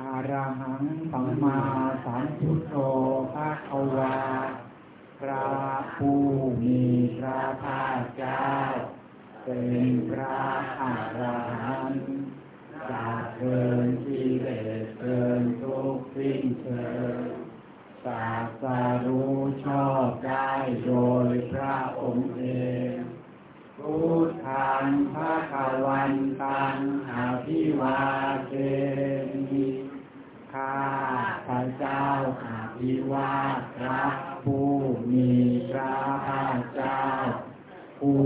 อาระหังสัมมาสัมพุทโธภะคะวาพระผู้มีพระภาคเจ้า เป็นพระอรหันต์จากเกินที่เลสเกินทุกสิ่งเกินศาสารู้ชอบได้โดยพระองค์เองพุทธังพระกวันตังอภิวาเท พระเจ้าอภิวาทพระผู้มีพระภาคเจ้า ผู้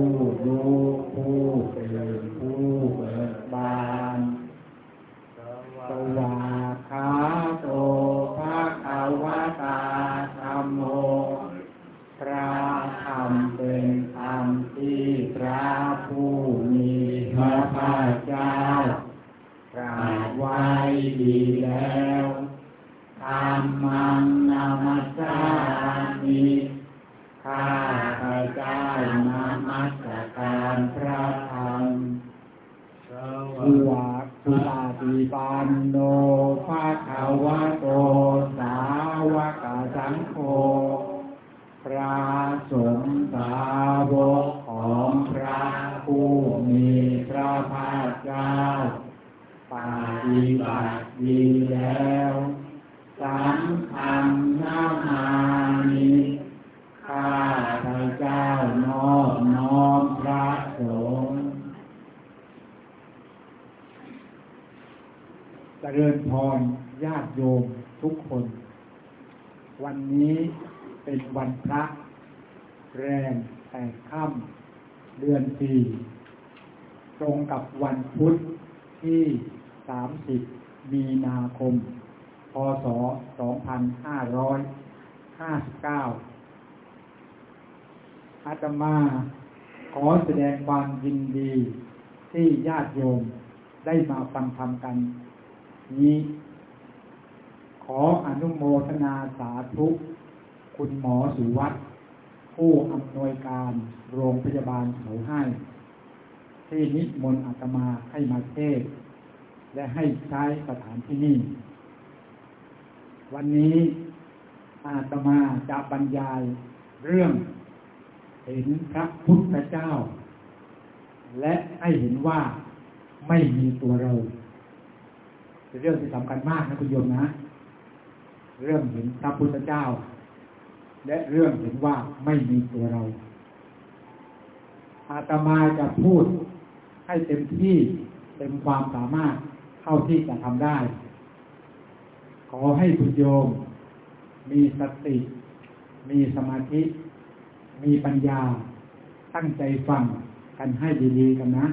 รู้ผู้ตื่นผู้เบิกบานสว ริญพรญาติโยมทุกคน วันนี้เป็นวันพระ แรมแปดค่ำเดือนสี่ตรงกับวันพุธที่สามสิบมีนาคม พศสองพันห้าร้อยห้าสิบเก้าอาตมาขอแสดงความยินดีที่ญาติโยมได้มาฟังธรรมกัน นี้ ขออนุโมทนาสาธุ คุณหมอสุวัตผู้อำนวยการโรงพยาบาลเขาให้ ที่นิมนต์อาตมาให้มาเทศ และให้ใช้สถานที่นี่วันนี้อาตมาจะบรรยายเรื่อง เห็นพระพุทธเจ้า และให้เห็นว่าไม่มีตัวเรา เป็นเรื่องที่สำคัญมากนะคุณโยมนะ เรื่องเห็นพระพุทธเจ้า และเรื่องเห็นว่าไม่มีตัวเรา อาตมาจะพูดให้เต็มที่เต็มความสามารถเท่าที่จะทำได้ ขอให้คุณโยม มีสติ มีสมาธิ มีปัญญา ตั้งใจฟังกันให้ดีๆกันนะ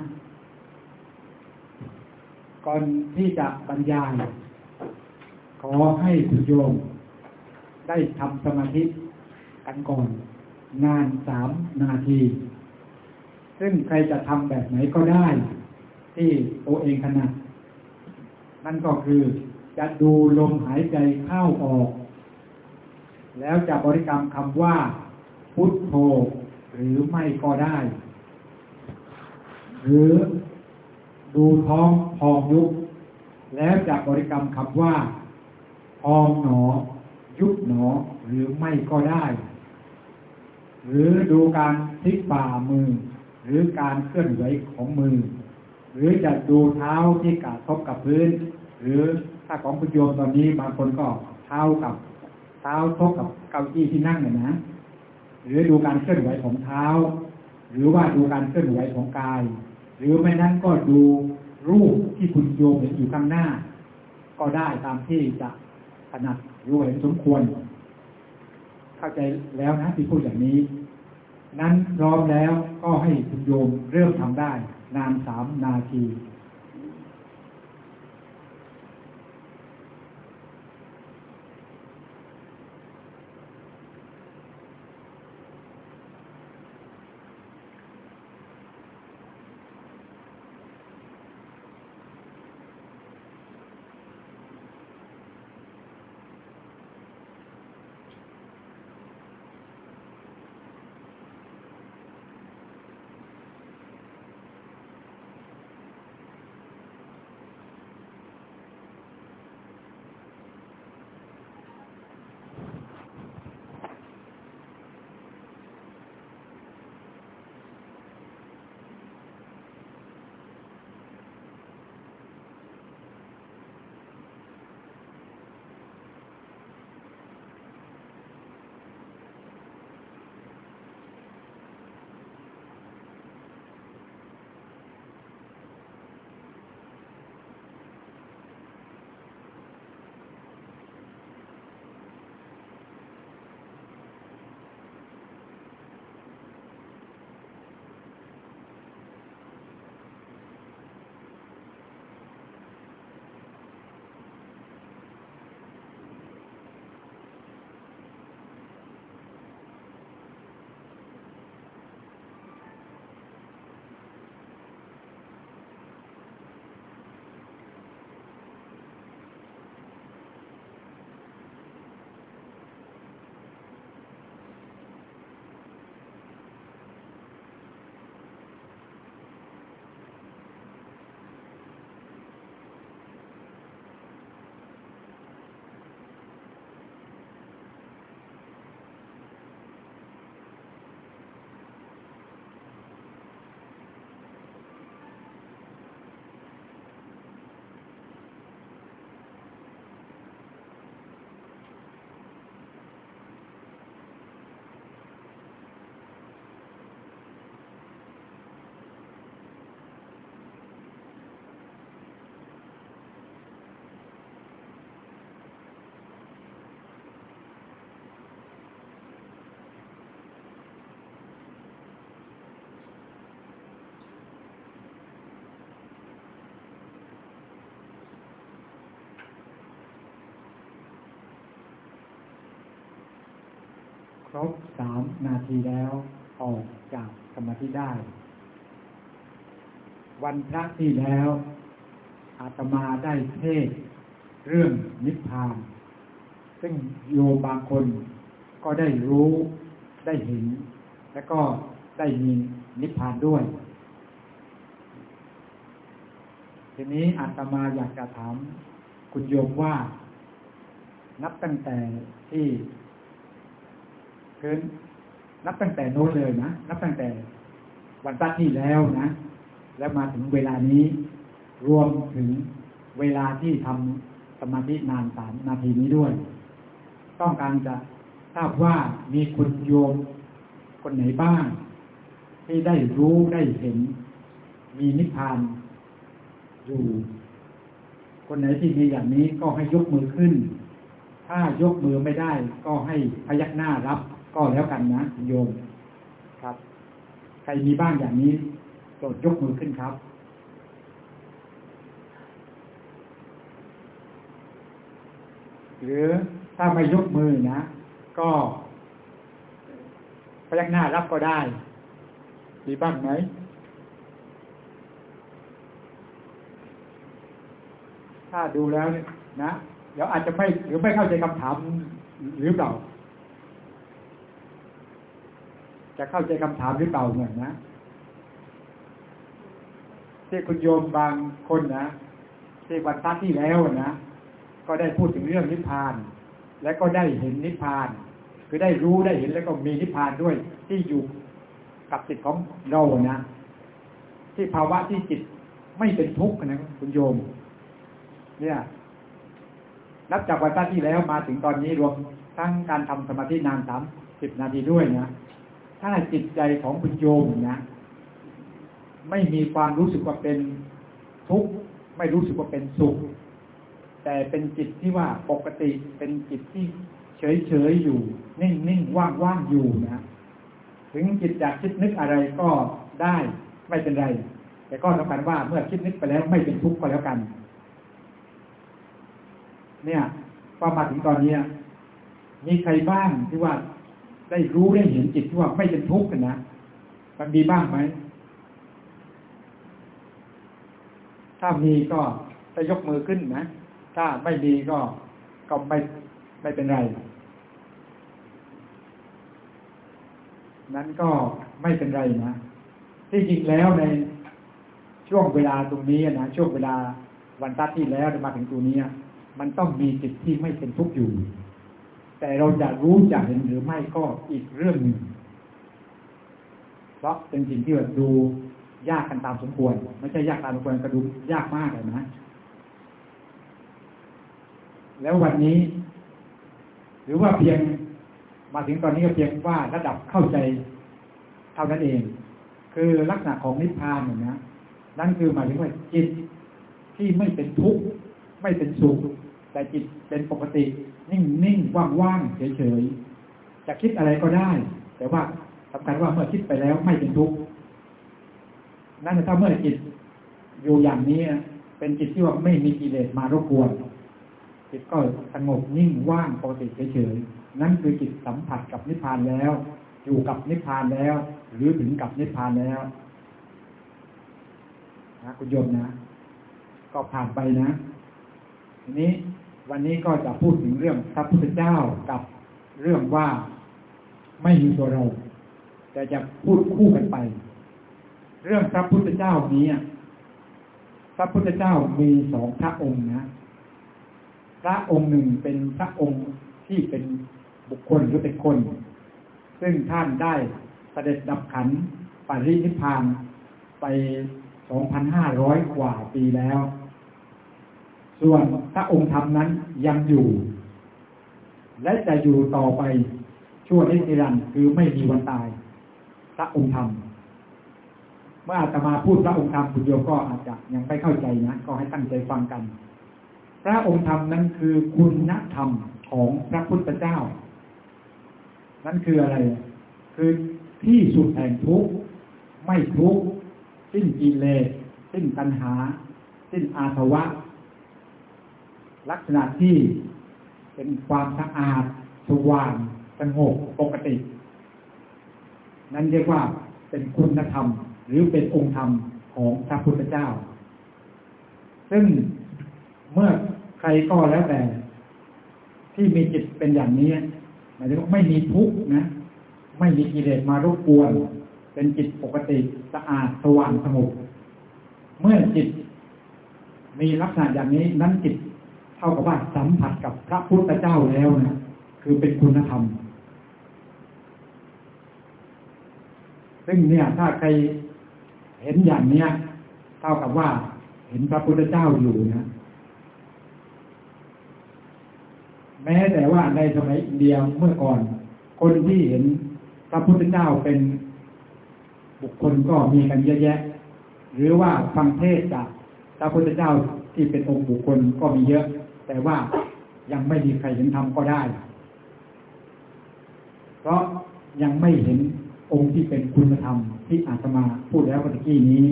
ก่อนที่จะบรรยาย ขอให้คุณโยม ได้ทำสมาธิกันก่อนงานสามนาที ซึ่งใครจะทำแบบไหนก็ได้ ที่ตัวเองถนัดนั่นก็คือจะดูลมหายใจเข้าออก แล้วจะบริกรรมคำว่า พุทโธหรือไม่ก็ได้ หรือ ดูท้องพองยุบ แล้วจะบริกรรมคำว่า พองหนอ ยุบหนอ หรือไม่ก็ได้ หรือดูการพลิกฝ่ามือ หรือการเคลื่อนไหวของมือ หรือจะดูเท้าที่กระทบกับพื้น หรือถ้าของคุณโยมตอนนี้บางคนก็เท้ากับ เท้าทบกับเก้าอี้ที่นั่งเนี่ยนะ หรือดูการเคลื่อนไหวของเท้า หรือว่าดูการเคลื่อนไหวของกาย หรือไม่นั้นก็ดูรูปที่คุณโยมเห็นอยู่ข้างหน้า ก็ได้ตามที่จะถนัดรู้เห็นสมควร เข้าใจแล้วนะที่พูดอย่างนี้ นั้นพร้อมแล้วก็ให้คุณโยมเริ่มทำได้ นานสามนาที รบสามนาทีแล้วออกจากสมาธิได้ วันพระที่แล้ว อาตมาได้เทศเรื่องนิพพาน ซึ่งโยมบางคนก็ได้รู้ได้เห็น และก็ได้มีนิพพานด้วย ทีนี้อาตมาอยากจะถามคุณโยมว่า นับตั้งแต่ที่ คือนับตั้งแต่โน้นเลยนะนับตั้งแต่วันพระที่แล้วนะ แล้วมาถึงเวลานี้ รวมถึงเวลาที่ทำสมาธินานสามนาทีนี้ด้วย ต้องการจะทราบว่ามีคุณโยมคนไหนบ้าง ที่ได้รู้ได้เห็น มีนิพพานอยู่ คนไหนที่มีอย่างนี้ก็ให้ยกมือขึ้น ถ้ายกมือไม่ได้ก็ให้พยักหน้ารับ ก็แล้วกันนะโยมครับ ใครมีบ้างอย่างนี้โปรดยกมือขึ้นครับ หรือถ้าไม่ยกมือนะ ก็พยักหน้ารับก็ได้ มีบ้างไหมถ้าดูแล้วนะเดี๋ยวอาจจะไม่หรือไม่เข้าใจคำถามหรือเปล่า จะเข้าใจคำถามหรือเปล่าเหมือนนะที่คุณโยมบางคนนะที่วันพระที่แล้วนะก็ได้พูดถึงเรื่องนิพพาน และก็ได้เห็นนิพพาน คือได้รู้ได้เห็นแล้วก็มีนิพพานด้วย ที่อยู่กับจิตของเรานะที่ภาวะที่จิตไม่เป็นทุกข์นะคุณโยม เนี่ย นับจากวันพระที่แล้วมาถึงตอนนี้รวมทั้งการทำสมาธินานสามสิบนาทีด้วยนะ ถ้าจิตใจของคุณโยมนะไม่มีความรู้สึกว่าเป็นทุกข์ไม่รู้สึกว่าเป็นสุข แต่เป็นจิตที่ว่าปกติเป็นจิตที่เฉยเฉยอยู่ นิ่งนิ่งว่างว่างอยู่นะถึงจิตอยากคิดนึกอะไรก็ได้ไม่เป็นไร แต่ก็สำคัญว่าเมื่อคิดนึกไปแล้วไม่เป็นทุกข์ก็แล้วกัน เนี่ยพอมาถึงตอนนี้มีใครบ้างที่ว่า ได้รู้ได้เห็นจิตที่ว่าไม่เป็นทุกข์กันนะมันมีบ้างไหม ถ้ามีก็จะยกมือขึ้นนะ ถ้าไม่มีก็ก็ไม่ไม่เป็นไร นั้นก็ไม่เป็นไรนะ ที่จริงแล้วในช่วงเวลาตรงนี้นะช่วงเวลาวันตัดที่แล้วมาถึงตัวนี้มันต้องมีจิตที่ไม่เป็นทุกข์อยู่ แต่เราจะรู้จะเห็นหรือไม่ก็อีกเรื่องหนึ่งเพราะเป็นสิ่งที่ดูยากกันตามสมควร ไม่ใช่ยากตามสมควรก็ดูยากมากเลยนะ แล้ววันนี้ หรือว่าเพียงมาถึงตอนนี้ก็เพียงว่าระดับเข้าใจเท่านั้นเอง คือลักษณะของนิพพานเนี่ยนะนั่นคือหมายถึงว่าจิตที่ไม่เป็นทุกข์ไม่เป็นสุขแต่จิตเป็นปกติ นิ่งนิ่งว่างว่างเฉยเฉยจะคิดอะไรก็ได้ แต่ว่าสำคัญว่าเมื่อคิดไปแล้วไม่เป็นทุกข์นั่นถ้าเมื่อจิตอยู่อย่างนี้เป็นจิตที่ว่าไม่มีกิเลสมารบกวนจิตก็สงบนิ่งว่างปกติเฉยๆนั่นคือจิตสัมผัสกับนิพพานแล้ว อยู่กับนิพพานแล้ว หรือถึงกับนิพพานแล้วนะคุณโยมนะ ก็ผ่านไปนะทีนี้ วันนี้ก็จะพูดถึงเรื่องพระพุทธเจ้ากับเรื่องว่าไม่มีตัวเรา แต่จะพูดคู่กันไป เรื่องพระพุทธเจ้านี้พระพุทธเจ้ามีสองพระองค์นะ พระองค์หนึ่งเป็นพระองค์ที่เป็นบุคคลหรือเป็นคน ซึ่งท่านได้เสด็จดับขันปรินิพานไปสองพันห้าร้อยกว่าปีแล้ว ส่วนพระองค์ธรรมนั้นยังอยู่ และจะอยู่ต่อไปชั่วนิรันดร์คือไม่มีวันตาย พระองค์ธรรมเมื่ออาตมาพูดพระองค์ธรรมคุณโยก็อาจจะยังไม่เข้าใจนะก็ให้ตั้งใจฟังกัน พระองค์ธรรมนั้นคือคุณธรรมของพระพุทธเจ้า นั่นคืออะไร คือที่สุดแห่งทุกข์ไม่ทุกข์สิ้นกิเลสสิ้นตัณหา สิ้นอาสวะ ลักษณะที่เป็นความสะอาดสว่างสงบปกติ นั่นเรียกว่าเป็นคุณธรรม หรือเป็นองค์ธรรมของพระพุทธเจ้า ซึ่งเมื่อใครก็แล้วแต่ ที่มีจิตเป็นอย่างนี้หมายถึงไม่มีทุกข์นะ ไม่มีกิเลสมารบกวน เป็นจิตปกติสะอาดสว่างสงบเมื่อจิตมีลักษณะอย่างนี้นั้นจิต เท่ากับว่าสัมผัสกับพระพุทธเจ้าแล้วนะคือเป็นคุณธรรม ซึ่งเนี่ยถ้าใครเห็นอย่างเนี้ยเท่ากับว่าเห็นพระพุทธเจ้าอยู่นะแม้แต่ว่าในสมัยอินเดียเมื่อก่อน คนที่เห็นพระพุทธเจ้าเป็นบุคคลก็มีกันเยอะแยะ หรือว่าฟังเทศจากพระพุทธเจ้าที่เป็นองค์บุคคลก็มีเยอะ แต่ว่ายังไม่มีใครเห็นธรรมก็ได้ เพราะยังไม่เห็นองค์ที่เป็นคุณธรรมที่อาตมาพูดแล้วเมื่อกี้นี้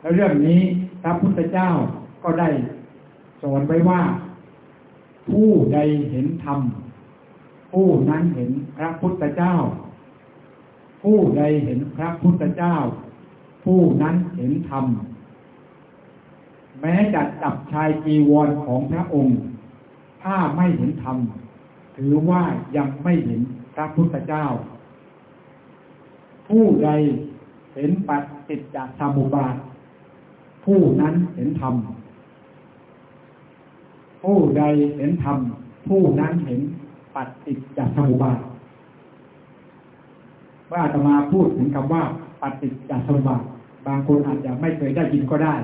แล้วเรื่องนี้พระพุทธเจ้าก็ได้สอนไว้ว่า ผู้ใดเห็นธรรมผู้นั้นเห็นพระพุทธเจ้า ผู้ใดเห็นพระพุทธเจ้า ผู้นั้นเห็นธรรม แม้จะจับชายจีวรของพระองค์ ถ้าไม่เห็นธรรมถือว่ายังไม่เห็นพระพุทธเจ้า ผู้ใดเห็นปัจจิจจสมุปบาทผู้นั้นเห็นธรรม ผู้ใดเห็นธรรม ผู้นั้นเห็นปัจจิจสมุปบาทว่าจะมาพูดถึงคำว่าปัจจิจสมุปบาทบางคนอาจจะไม่เคยได้ยินก็ได้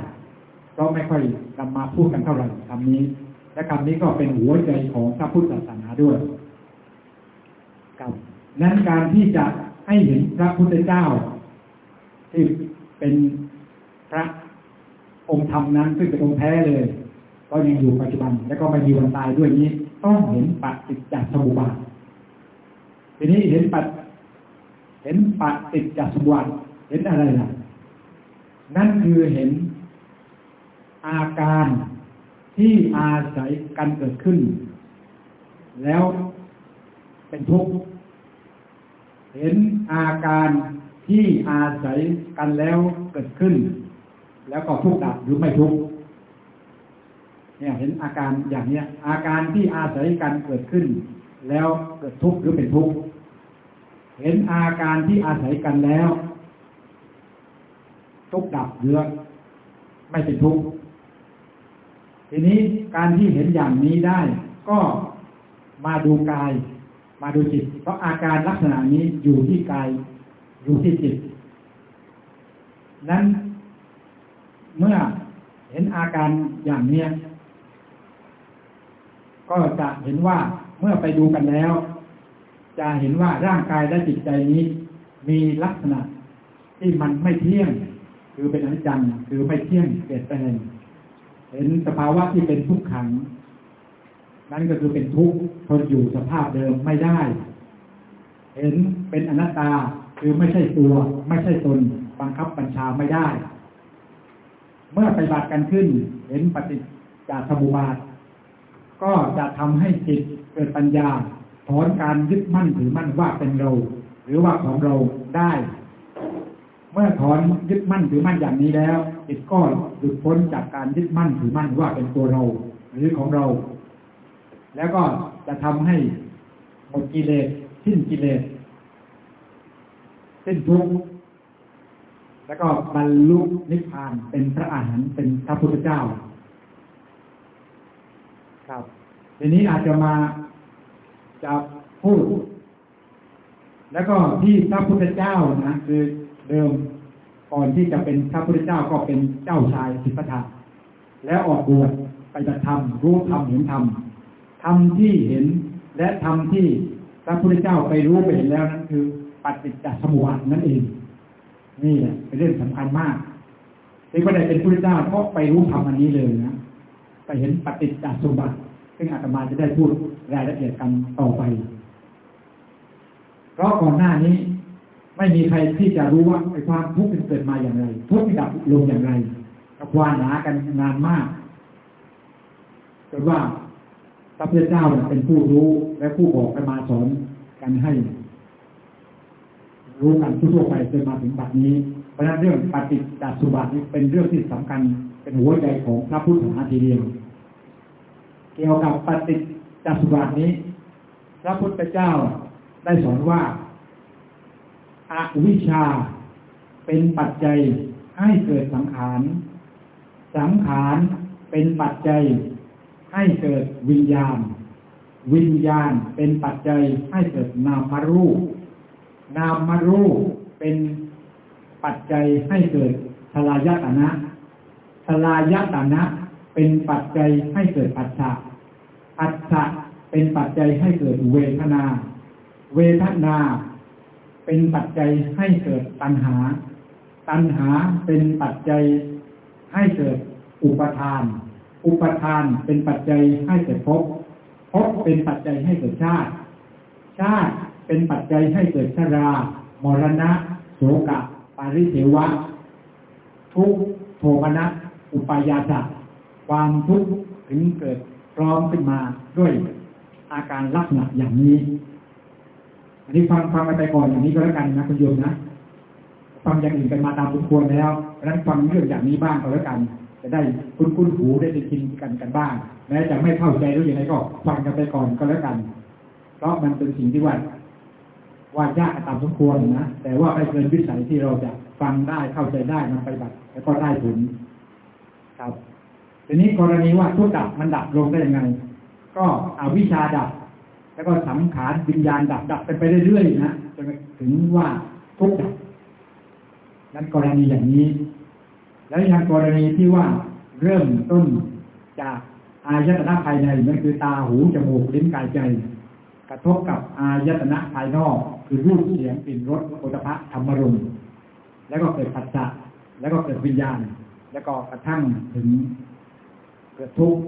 เพราะไม่ค่อยนำมาพูดกันเท่าไหร่คำนี้ และคำนี้ก็เป็นหัวใจของพระพุทธศาสนาด้วยกับนั้นการที่จะให้เห็นพระพุทธเจ้า ที่เป็นพระองค์ธรรมนั้นซึ่งเป็นองค์แท้เลย ก็ยังอยู่ปัจจุบัน แล้วก็ไม่มีวันตายด้วยนี้ ต้องเห็นปัจจิจสมุปบาททีนี้เห็นปัจเห็นปัจจิจสมุปบาทเห็นอะไรล่ะ นั่นคือเห็น อาการที่อาศัยกันเกิดขึ้น แล้วเป็นทุกข์เห็นอาการที่อาศัยกันแล้วเกิดขึ้น แล้วก็ทุกข์ดับหรือไม่ทุกข์เนี่ยเห็นอาการอย่างเนี้ย อาการที่อาศัยกันเกิดขึ้น แล้วเกิดทุกข์หรือเป็นทุกข์เห็นอาการที่อาศัยกันแล้ว ทุกข์ดับหรือไม่เป็นทุกข์ ทีนี้การที่เห็นอย่างนี้ได้ ก็มาดูกาย มาดูจิต เพราะอาการลักษณะนี้อยู่ที่กาย อยู่ที่จิต นั้นเมื่อเห็นอาการอย่างเนี้ยก็จะเห็นว่าเมื่อไปดูกันแล้ว จะเห็นว่าร่างกายและจิตใจนี้ มีลักษณะที่มันไม่เที่ยง คือเป็นอนิจจังคือไม่เที่ยงเปลี่ยนแปลง เห็นสภาวะที่เป็นทุกขัง นั่นก็คือเป็นทุกข์ทนอยู่สภาพเดิมไม่ได้ เห็นเป็นอนัตตาคือไม่ใช่ตัว ไม่ใช่ตนบังคับบัญชาไม่ได้ เมื่อไปบัติกันขึ้น เห็นปฏิจจสมุปบาท ก็จะทำให้จิตเกิดปัญญาถอนการยึดมั่นถือมั่นว่าเป็นเรา หรือว่าของเราได้ เมื่อถอนยึดมั่นถือมั่นอย่างนี้แล้วจิตก็หลุดพ้นจากการยึดมั่นถือมั่นว่าเป็นตัวเราหรือของเรา แล้วก็จะทำให้หมดกิเลสสิ้นกิเลสสิ้นทุกข์แล้วก็บรรลุนิพพานเป็นพระอาหารหันต์เป็นพระพุทธเจ้า ครับทีนี้อาจจะมาจะพูด แล้วก็ที่พระพุทธเจ้านะคือ เดิมก่อนที่จะเป็นพระพุทธเจ้าก็เป็นเจ้าชายสิทธัตถะแล้วออกบวชไปจะทำรู้ทำเห็นทำทำที่เห็นและทำที่พระพุทธเจ้าไปรู้ไปเห็นแล้วนั้นคือ ปฏิจจสมุปบาทนั่นเอง นี่แหละเป็นเรื่องสำคัญมากที่ก็ได้เป็นพุทธเจ้าเพราะไปรู้ทำอันนี้เลยนะไปเห็นปฏิจจสมบัติซึ่งอาตมาจะได้พูดรายละเอียดกันต่อไป เพราะก่อนหน้านี้ ไม่มีใครที่จะรู้ว่าไอ้ความทุกข์มันเกิดมาอย่างไร ทุกข์มันดับลงอย่างไรกับวานหากันนานมากจนว่าพระพุทธเจ้าเป็นผู้รู้และผู้บอกและมาสอนกันให้ รู้กันทั่วไปจนมาถึงบัดนี้ เพราะฉะนั้นเรื่องปฏิจจสุบัตินี้เป็นเรื่องที่สำคัญเป็นหัวใจของพระพุทธศาสนาทีเดียวเกี่ยวกับปฏิจจสุบัตินี้ พระพุทธเจ้าได้สอนว่า อาวิชชา เป็นปัจจัยให้เกิดสังขาร สังขารเป็นปัจจัยให้เกิดวิญญาณ วิญญาณเป็นปัจจัยให้เกิดนามรูป นามรูปเป็นปัจจัยให้เกิดทลายตนะทลายตนะเป็นปัจจัยให้เกิดปัจฉะปัจฉะเป็นปัจจัยให้เกิดเวทนา เวทนา เป็นปัจจัยให้เกิดตัณหา ตัณหาเป็นปัจจัยให้เกิดอุปทาน อุปทานเป็นปัจจัยให้เกิดภพภพเป็นปัจจัยให้เกิดชาติ ชาติเป็นปัจจัยให้เกิดชรามรณะโสกะ ปาริเทวะ ทุกโทมนัสอุปายาสะความทุกข์ถึงเกิดพร้อมขึ้นมาด้วยอาการลักษณะอย่างนี้ อันนี้ฟังฟังกันไปก่อนอย่างนี้ก็แล้วกันนะคุณโยมนะฟังอย่างอื่นกันมาตามสมควรแล้วเพราะฉะนั้นฟังเรื่องอย่างนี้บ้างก็แล้วกัน จะได้คุ้นคุ้นหูได้ไปกินกันกันบ้างแม้จะไม่เข้าใจหรือยังไงก็ฟังกันไปก่อนก็แล้วกัน เพราะมันเป็นสิ่งที่ว่าว่ายากตามสมควรนะแต่ว่าไม่เกินวิสัยที่เราจะฟังได้เข้าใจได้นำไปบัติแล้วก็ได้ผลครับทีนี้กรณีว่าทุกดับมันดับลงได้ยังไง ก็อวิชาดับ แล้วก็สังขารวิญญาณดับดับไปไปเรื่อยๆนะจนถึงว่าทุกดับนั้นกรณีอย่างนี้ แล้วยังกรณีที่ว่าเริ่มต้นจากอายตนะภายในนั่นคือตาหูจมูกลิ้นกายใจ กระทบกับอายตนะภายนอก คือรูปเสียงกลิ่นรสโผฏฐะธรรมรมแล้วก็เกิดปัจจะแล้วก็เกิดวิญญาณ แล้วก็กระทั่งถึงเกิดทุกข์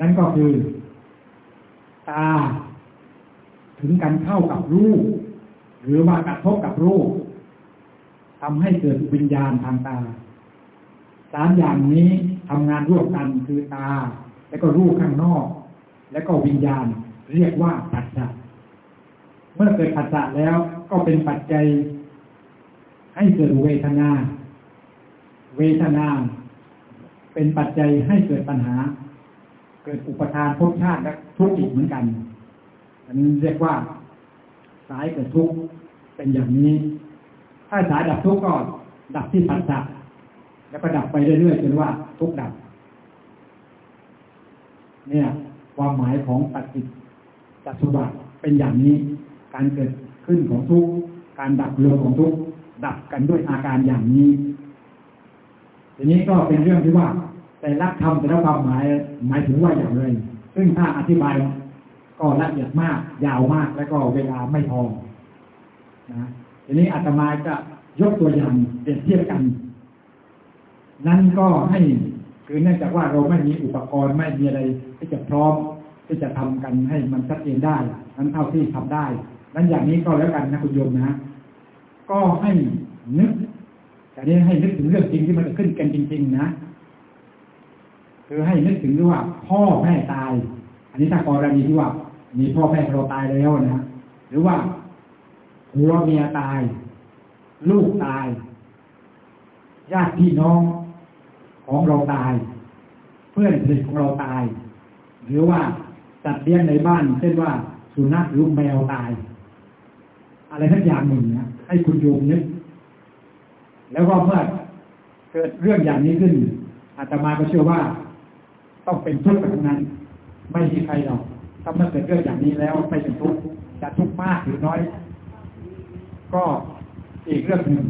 นั่นก็คือ ตา ถึงกันเข้ากับรูป หรือว่ากระทบกับรูปทำให้เกิดวิญญาณทางตาสามอย่างนี้ทำงานร่วมกันคือตา แล้วก็รูปข้างนอก แล้วก็วิญญาณเรียกว่าปัจจัยเมื่อเกิดปัจจัยแล้วก็เป็นปัจจัย ให้เกิดเวทนา เวทนา เป็นปัจจัยให้เกิดปัญหา เกิดอุปทานภพชาติและทุกข์อีกเหมือนกัน อันนี้เรียกว่าสายเกิดทุกข์เป็นอย่างนี้ ถ้าสายดับทุกข์ก็ดับที่ปัจจัยแล้วก็ดับไปเรื่อยๆจนว่าทุกข์ดับ เนี่ย ความหมายของปฏิจจสุบัติเป็นอย่างนี้ การเกิดขึ้นของทุกข์การดับลงของทุกข์ดับกันด้วยอาการอย่างนี้ทีนี้ก็เป็นเรื่องที่ว่า แต่ละคำแต่ละความหมายหมายถึงว่าอย่างไร ซึ่งถ้าอธิบายก็ละเอียดมากยาวมากแล้วก็เวลาไม่พอนะทีนี้อาตมาจะยกตัวอย่างเปรียบเทียบกัน นั่นก็ให้คือเนื่องจากว่าเราไม่มีอุปกรณ์ไม่มีอะไรที่จะพร้อมที่จะทำกันให้มันชัดเจนได้นั้นเท่าที่ทำได้ นั้นอย่างนี้ก็แล้วกันนะคุณโยมนะ ก็ให้นึกแต่นี้ให้นึกถึงเรื่องจริงที่มันจะขึ้นกันจริง ๆ นะ คือให้นึกถึงว่า พ่อแม่ตาย อันนี้ถ้ากรณีที่ว่า มีพ่อแม่เราตายแล้วนะหรือว่าหัวเมียตาย ลูกตายญาติพี่น้องของเราตาย เพื่อนสนิทของเราตาย หรือว่าสัตว์เลี้ยงในบ้านเช่นว่าสุนัขหรือแมวตาย อะไรทักอย่างหนึ่งนะให้คุณโยมนึกแล้วก็เมื่อเกิดเรื่องอย่างนี้ขึ้นอาตมาก็เชื่อว่า ต้องเป็นทุกข์กับนั้น ไม่มีใครหรอกถ้าเมื่อเกิดเรื่องอย่างนี้แล้วไม่เป็นทุกข์จะทุกข์มากหรือน้อย ก็อีกเรื่องหนึ่ง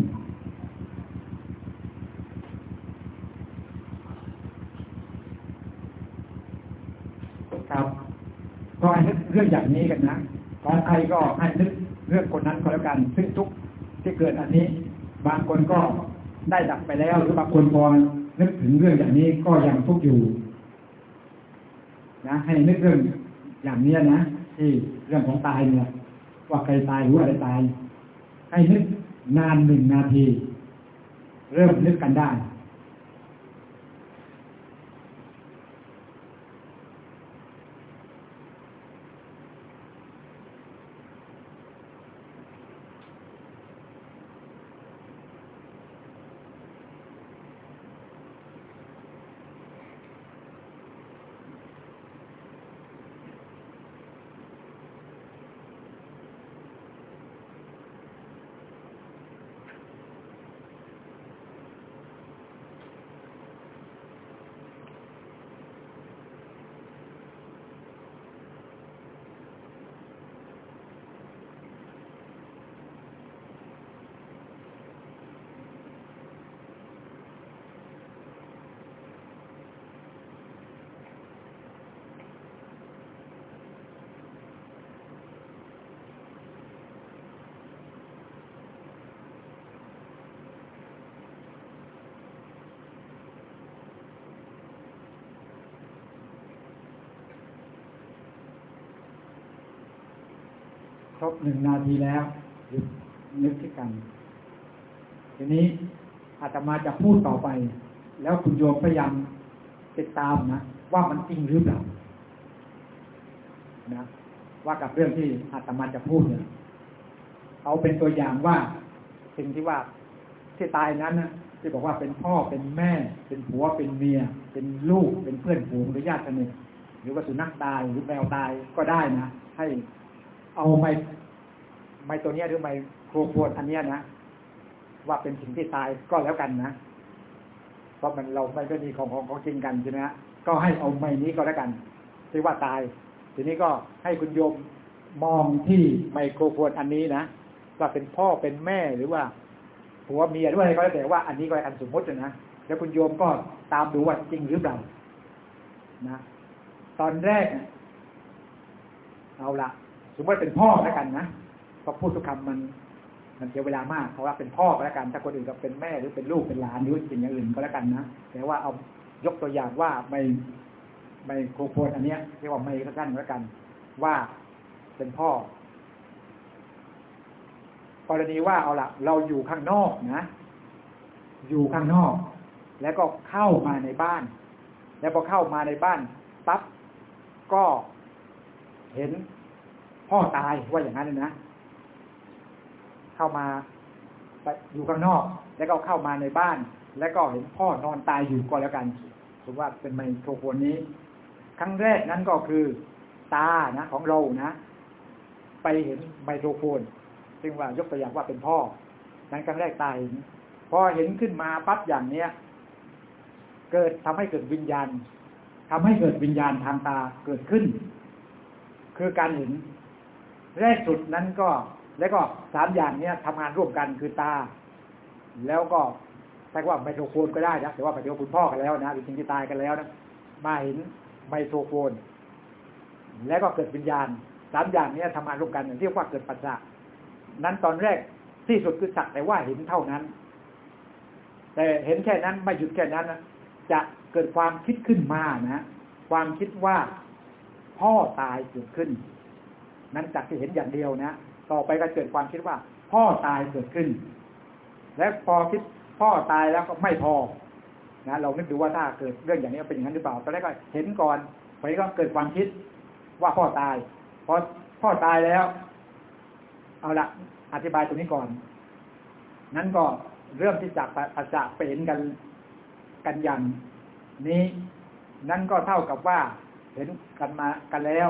ครับก็ให้นึกเรื่องอย่างนี้กันนะของใครก็ให้นึกเรื่องคนนั้นก็แล้วกัน ซึ่งทุกข์ที่เกิดอันนี้ บางคนก็ได้ดับไปแล้ว หรือบางคนพอนึกถึงเรื่องอย่างนี้ก็ยังทุกข์อยู่ นะให้นึกเรื่องอย่างเนี้ยนะที่เรื่องของตายเนี่ย ว่าใครตายหรืออะไรตาย ให้นึกนานหนึ่งนาที เริ่มนึกกันได้ รบ หนึ่งนาทีแล้วหยุดนึกที่กัน ทีนี้อาตมาจะพูดต่อไป แล้วคุณโยมพยายามติดตามนะ ว่ามันจริงหรือเปล่านะว่ากับเรื่องที่อาตมาจะพูดเนี่ยเอาเป็นตัวอย่างว่าสิ่งที่ว่าที่ตายนั้นนะที่บอกว่าเป็นพ่อเป็นแม่ เป็นผัวเป็นเมีย เป็นลูกเป็นเพื่อนฝูงหรือญาติสนิทหรือว่าสุนัขตายหรือแมวตายก็ได้นะให้เอาไม ไม้ตัวเนี้ยหรือไม้โครโฟนอันเนี้ยนะว่าเป็นสิ่งที่ตายก็แล้วกันนะเพราะมันเราไม่ได้มีของของของจริงกันใช่ไหมฮะก็ให้เอาไม้นี้ก็แล้วกันที่ว่าตาย ทีนี้ก็ให้คุณโยมมองที่ไมโครโฟนอันนี้นะว่าเป็นพ่อเป็นแม่หรือว่าผัวเมียหรืออะไรก็แล้วแต่ว่าอันนี้ก็อันสมมตินะแล้วคุณโยมก็ตามดูว่าจริงหรือเปล่านะตอนแรกเนี่ยเอาละสมมติเป็นพ่อแล้วกันนะ พอพูดทุกคำมัน มันเสียเวลามากเพราะว่าเป็นพ่อก็แล้วกันถ้าคนอื่นก็เป็นแม่หรือเป็นลูกเป็นหลานหรือเป็นอย่างอื่นก็แล้วกันนะแต่ว่าเอายกตัวอย่างว่าไม่ไม่โคโพนอันเนี้ยเรียกว่าไม่สั้นๆแล้วกัน ว่าเป็นพ่อกรณีว่าเอาละเราอยู่ข้างนอกนะ อยู่ข้างนอก แล้วก็เข้ามาในบ้าน แล้วพอเข้ามาในบ้านปั๊บก็เห็นพ่อตายว่าอย่างนั้นเลยนะ เข้ามาไปอยู่ข้างนอก แล้วก็เข้ามาในบ้าน แล้วก็เห็นพ่อนอนตายอยู่ก็แล้วกันถือว่าเป็นไมโครโฟนนี้ ครั้งแรกนั้นก็คือตานะของเรานะ ไปเห็นไมโครโฟนซึ่งว่ายกตัวอย่างว่าเป็นพ่อ นั้นครั้งแรกตายพอเห็นขึ้นมาปั๊บอย่างเนี้ยเกิดทำให้เกิดวิญญาณทำให้เกิดวิญญาณทางตาเกิดขึ้น คือการเห็น แรกสุดนั้นก็ แล้วก็สามอย่างเนี้ยทำงานร่วมกันคือตา แล้วก็ใช้ว่าไมโครโฟนก็ได้นะแต่ว่าไปเดียวคุณพ่อกันแล้วนะหรือจริงที่ตายกันแล้วนะมาเห็นไมโครโฟน แล้วก็เกิดวิญญาณสามอย่างเนี้ยทำงานร่วมกันเรียกว่าเกิดปัจจัยนั้นตอนแรกที่สุดคือสักแต่ว่าเห็นเท่านั้น แต่เห็นแค่นั้นไม่หยุดแค่นั้นนะจะเกิดความคิดขึ้นมานะความคิดว่าพ่อตายเกิดขึ้น นั้นจากที่เห็นอย่างเดียวนะ ต่อไปก็เกิดความคิดว่า พ่อตายเกิดขึ้น และพอคิดพ่อตายแล้วก็ไม่พอนะเราคิดดูว่าถ้าเกิดเรื่องอย่างนี้เป็นอย่างนั้นหรือเปล่าตอนแรกก็เห็นก่อนไปก็เกิดความคิดว่าพ่อตายพอพ่อตายแล้ว เอาละอธิบายตรงนี้ก่อน นั้นก็เรื่องที่จากปัจะไปเห็นกันกันอย่างนี้นั่นก็เท่ากับว่าเห็นกันมากันแล้ว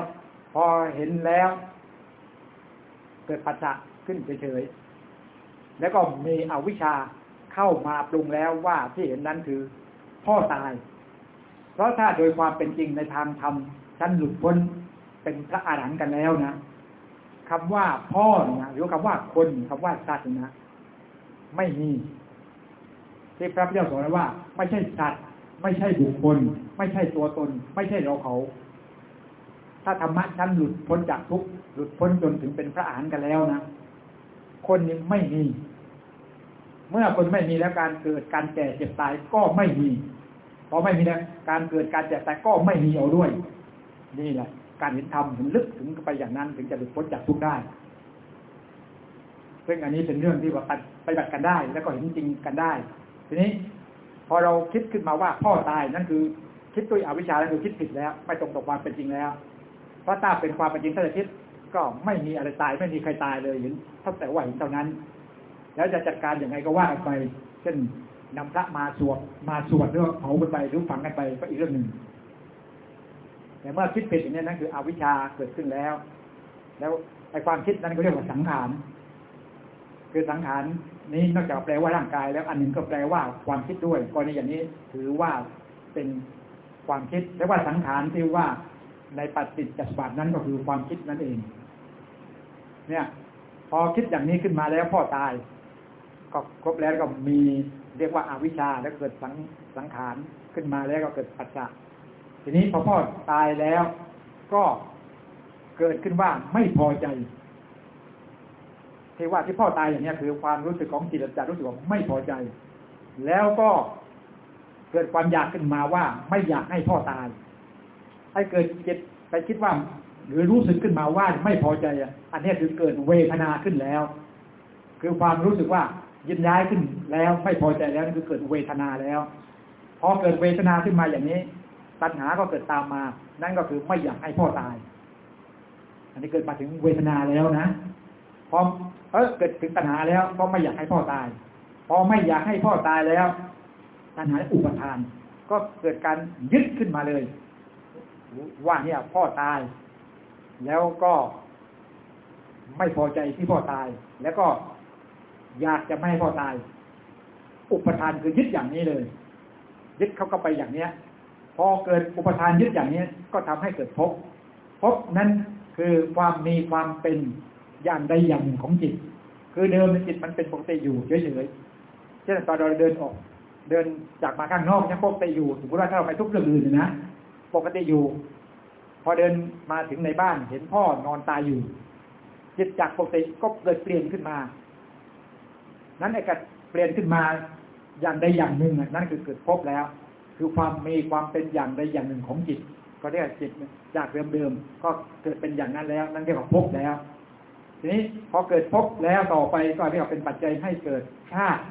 พอเห็นแล้ว เกิดปัจจะขึ้นเฉยๆแล้วก็มีอวิชชาเข้ามาปรุงแล้วว่าที่เห็นนั้นคือพ่อตาย เพราะถ้าโดยความเป็นจริงในทางธรรมท่านหลุดพ้นเป็นพระอรหันต์กันแล้วนะคำว่าพ่อนะหรือคำว่าคนคำว่าสัตว์นะ ไม่มีที่พระพุทธเจ้าสอนว่า ไม่ใช่สัตว์ ไม่ใช่บุคคล ไม่ใช่ตัวตน ไม่ใช่เราเขา ถ้าธรรมะชั้นหลุดพ้นจากทุกข์ หลุดพ้นจนถึงเป็นพระอรหันต์กันแล้วนะคนนี้ไม่มี เมื่อคนไม่มีแล้วการเกิดการแก่เจ็บตายก็ไม่มีพอไม่มีแล้วการเกิดการเจ็บตายก็ไม่มีเอาด้วย นี่แหละการเห็นธรรมถึงลึกถึงไปอย่างนั้น ถึงจะหลุดพ้นจากทุกข์ได้ซึ่งอันนี้เป็นเรื่องที่ว่าปฏิบัติกันได้ แล้วก็เห็นจริงกันได้ ทีนี้ พอเราคิดขึ้นมาว่าพ่อตายนั่นคือ คิดด้วยอวิชชาแล้วคือคิดผิดแล้ว ไม่ตรงต่อความเป็นจริงแล้ว เพราะถ้าเป็นความเป็นจริงถ้าจะคิด ก็ไม่มีอะไรตายไม่มีใครตายเลยเห็นเท่าแต่ว่าเห็นเท่านั้น แล้วจะจัดการอย่างไรก็ว่ากันไป เช่นนำพระมาสวดมาสวดหรือเผากันไปหรือฝังกันไปก็อีกเรื่องหนึ่งแต่เมื่อคิดผิดอย่างนี้นั่นคืออวิชชาเกิดขึ้นแล้ว แล้วไอ้ความคิดนั้นก็เรียกว่าสังขารคือสังขารนี้นอกจากแปลว่าร่างกาย แล้วอันหนึ่งก็แปลว่าความคิดด้วยกรณีอย่างนี้ถือว่าเป็นความคิดแต่ว่าสังขารที่ว่าในปฏิจจสมบัตินั้นก็คือความคิดนั่นเอง เนี่ย พอคิดอย่างนี้ขึ้นมาแล้วพ่อตาย ก็ครบแล้วก็มีเรียกว่าอาวิชชาแล้วเกิดสังสังขารขึ้นมาแล้วก็เกิดปัจจัยทีนี้พอพ่อตายแล้ว ก็เกิดขึ้นว่าไม่พอใจที่ว่าที่พ่อตายอย่างนี้คือความรู้สึกของจิตจะรู้สึกว่าไม่พอใจ แล้วก็เกิดความอยากขึ้นมาว่าไม่อยากให้พ่อตาย ให้เกิดจิตไปคิดว่า หรือรู้สึกขึ้นมาว่าไม่พอใจอะอันนี้คือเกิดเวทนาขึ้นแล้ว คือความรู้สึกว่ายินย้ายขึ้นแล้วไม่พอใจแล้วนี่คือเกิดเวทนาแล้วพอเกิดเวทนาขึ้นมาอย่างนี้ ตัณหาก็เกิดตามมา นั่นก็คือไม่อยากให้พ่อตาย อันนี้เกิดมาถึงเวทนาแล้วนะพอเออเกิดถึงตัณหาแล้วก็ไม่อยากให้พ่อตาย พอไม่อยากให้พ่อตายแล้ว ตัณหาอุปทาน ก็เกิดการยึดขึ้นมาเลย ว่าเนี่ยพ่อตาย แล้วก็ไม่พอใจที่พ่อตาย แล้วก็อยากจะไม่ให้พ่อตาย อุปทานคือยึดอย่างนี้เลย ยึดเขาก็ไปอย่างเนี้ย พอเกิดอุปทานยึดอย่างนี้ก็ทำให้เกิดภพภพนั้นคือความมีความเป็นอย่างใดอย่างหนึ่งของจิต คือเดิมจิตมันเป็นปกติอยู่เฉยๆเช่นตอนเราเดินออก เดินจากมาข้างนอกยังปกติอยู่สมมติว่าถ้าเราไปทุกเรื่องอื่นนะปกติอยู่ พอเดินมาถึงในบ้านเห็นพ่อนอนตายอยู่จิตจากปกติก็เกิดเปลี่ยนขึ้นมา นั้นไอ้การเปลี่ยนขึ้นมาอย่างใดอย่างหนึ่งนั่นคือเกิดพบแล้ว คือความมีความเป็นอย่างใดอย่างหนึ่งของจิต ก็เรียกจิตจากเดิมๆก็เกิดเป็นอย่างนั้นแล้ว นั่นเรียกว่าพบแล้ว ทีนี้พอเกิดพบแล้วต่อไปก็เรียกว่าเป็นปัจจัยให้เกิดชาติ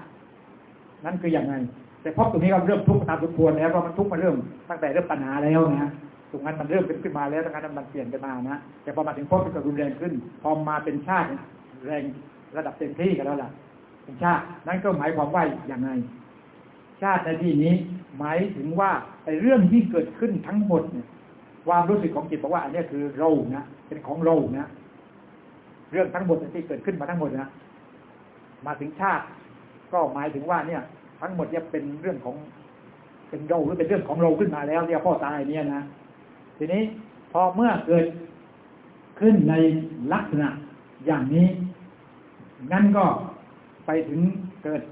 นั่นคืออย่างไงแต่พบตรงนี้ก็เริ่มทุกข์ตามสมควรแล้วเพราะมันทุกข์มาเริ่มตั้งแต่เริ่มปัญหาแล้วนะ ตรงนั้นมันเริ่มเป็นขึ้นมาแล้วตรงนั้นมันเปลี่ยนกันมานะแต่พอมาถึงพบมันก็รุนแรงขึ้น พอมาเป็นชาติแรงระดับเต็มที่กันแล้วล่ะ เป็นชาตินั่นก็หมายความว่าอย่างไง ชาติในที่นี้ หมายถึงว่าไอ้เรื่องที่เกิดขึ้นทั้งหมดเนี่ยความรู้สึกของจิตบอกว่า อันนี้คือเรานะเป็นของเรานะเรื่องทั้งหมดที่เกิดขึ้นมาทั้งหมดนะมาถึงชาติ ก็หมายถึงว่าเนี่ย ทั้งหมดเนี่ยเป็นเรื่องของเป็นเราหรือเป็นเรื่องของเราขึ้นมาแล้วเนี่ยพ่อตายเนี่ยนะ ทีนี้พอเมื่อเกิดขึ้นในลักษณะอย่างนี้นั่นก็ไปถึงเกิด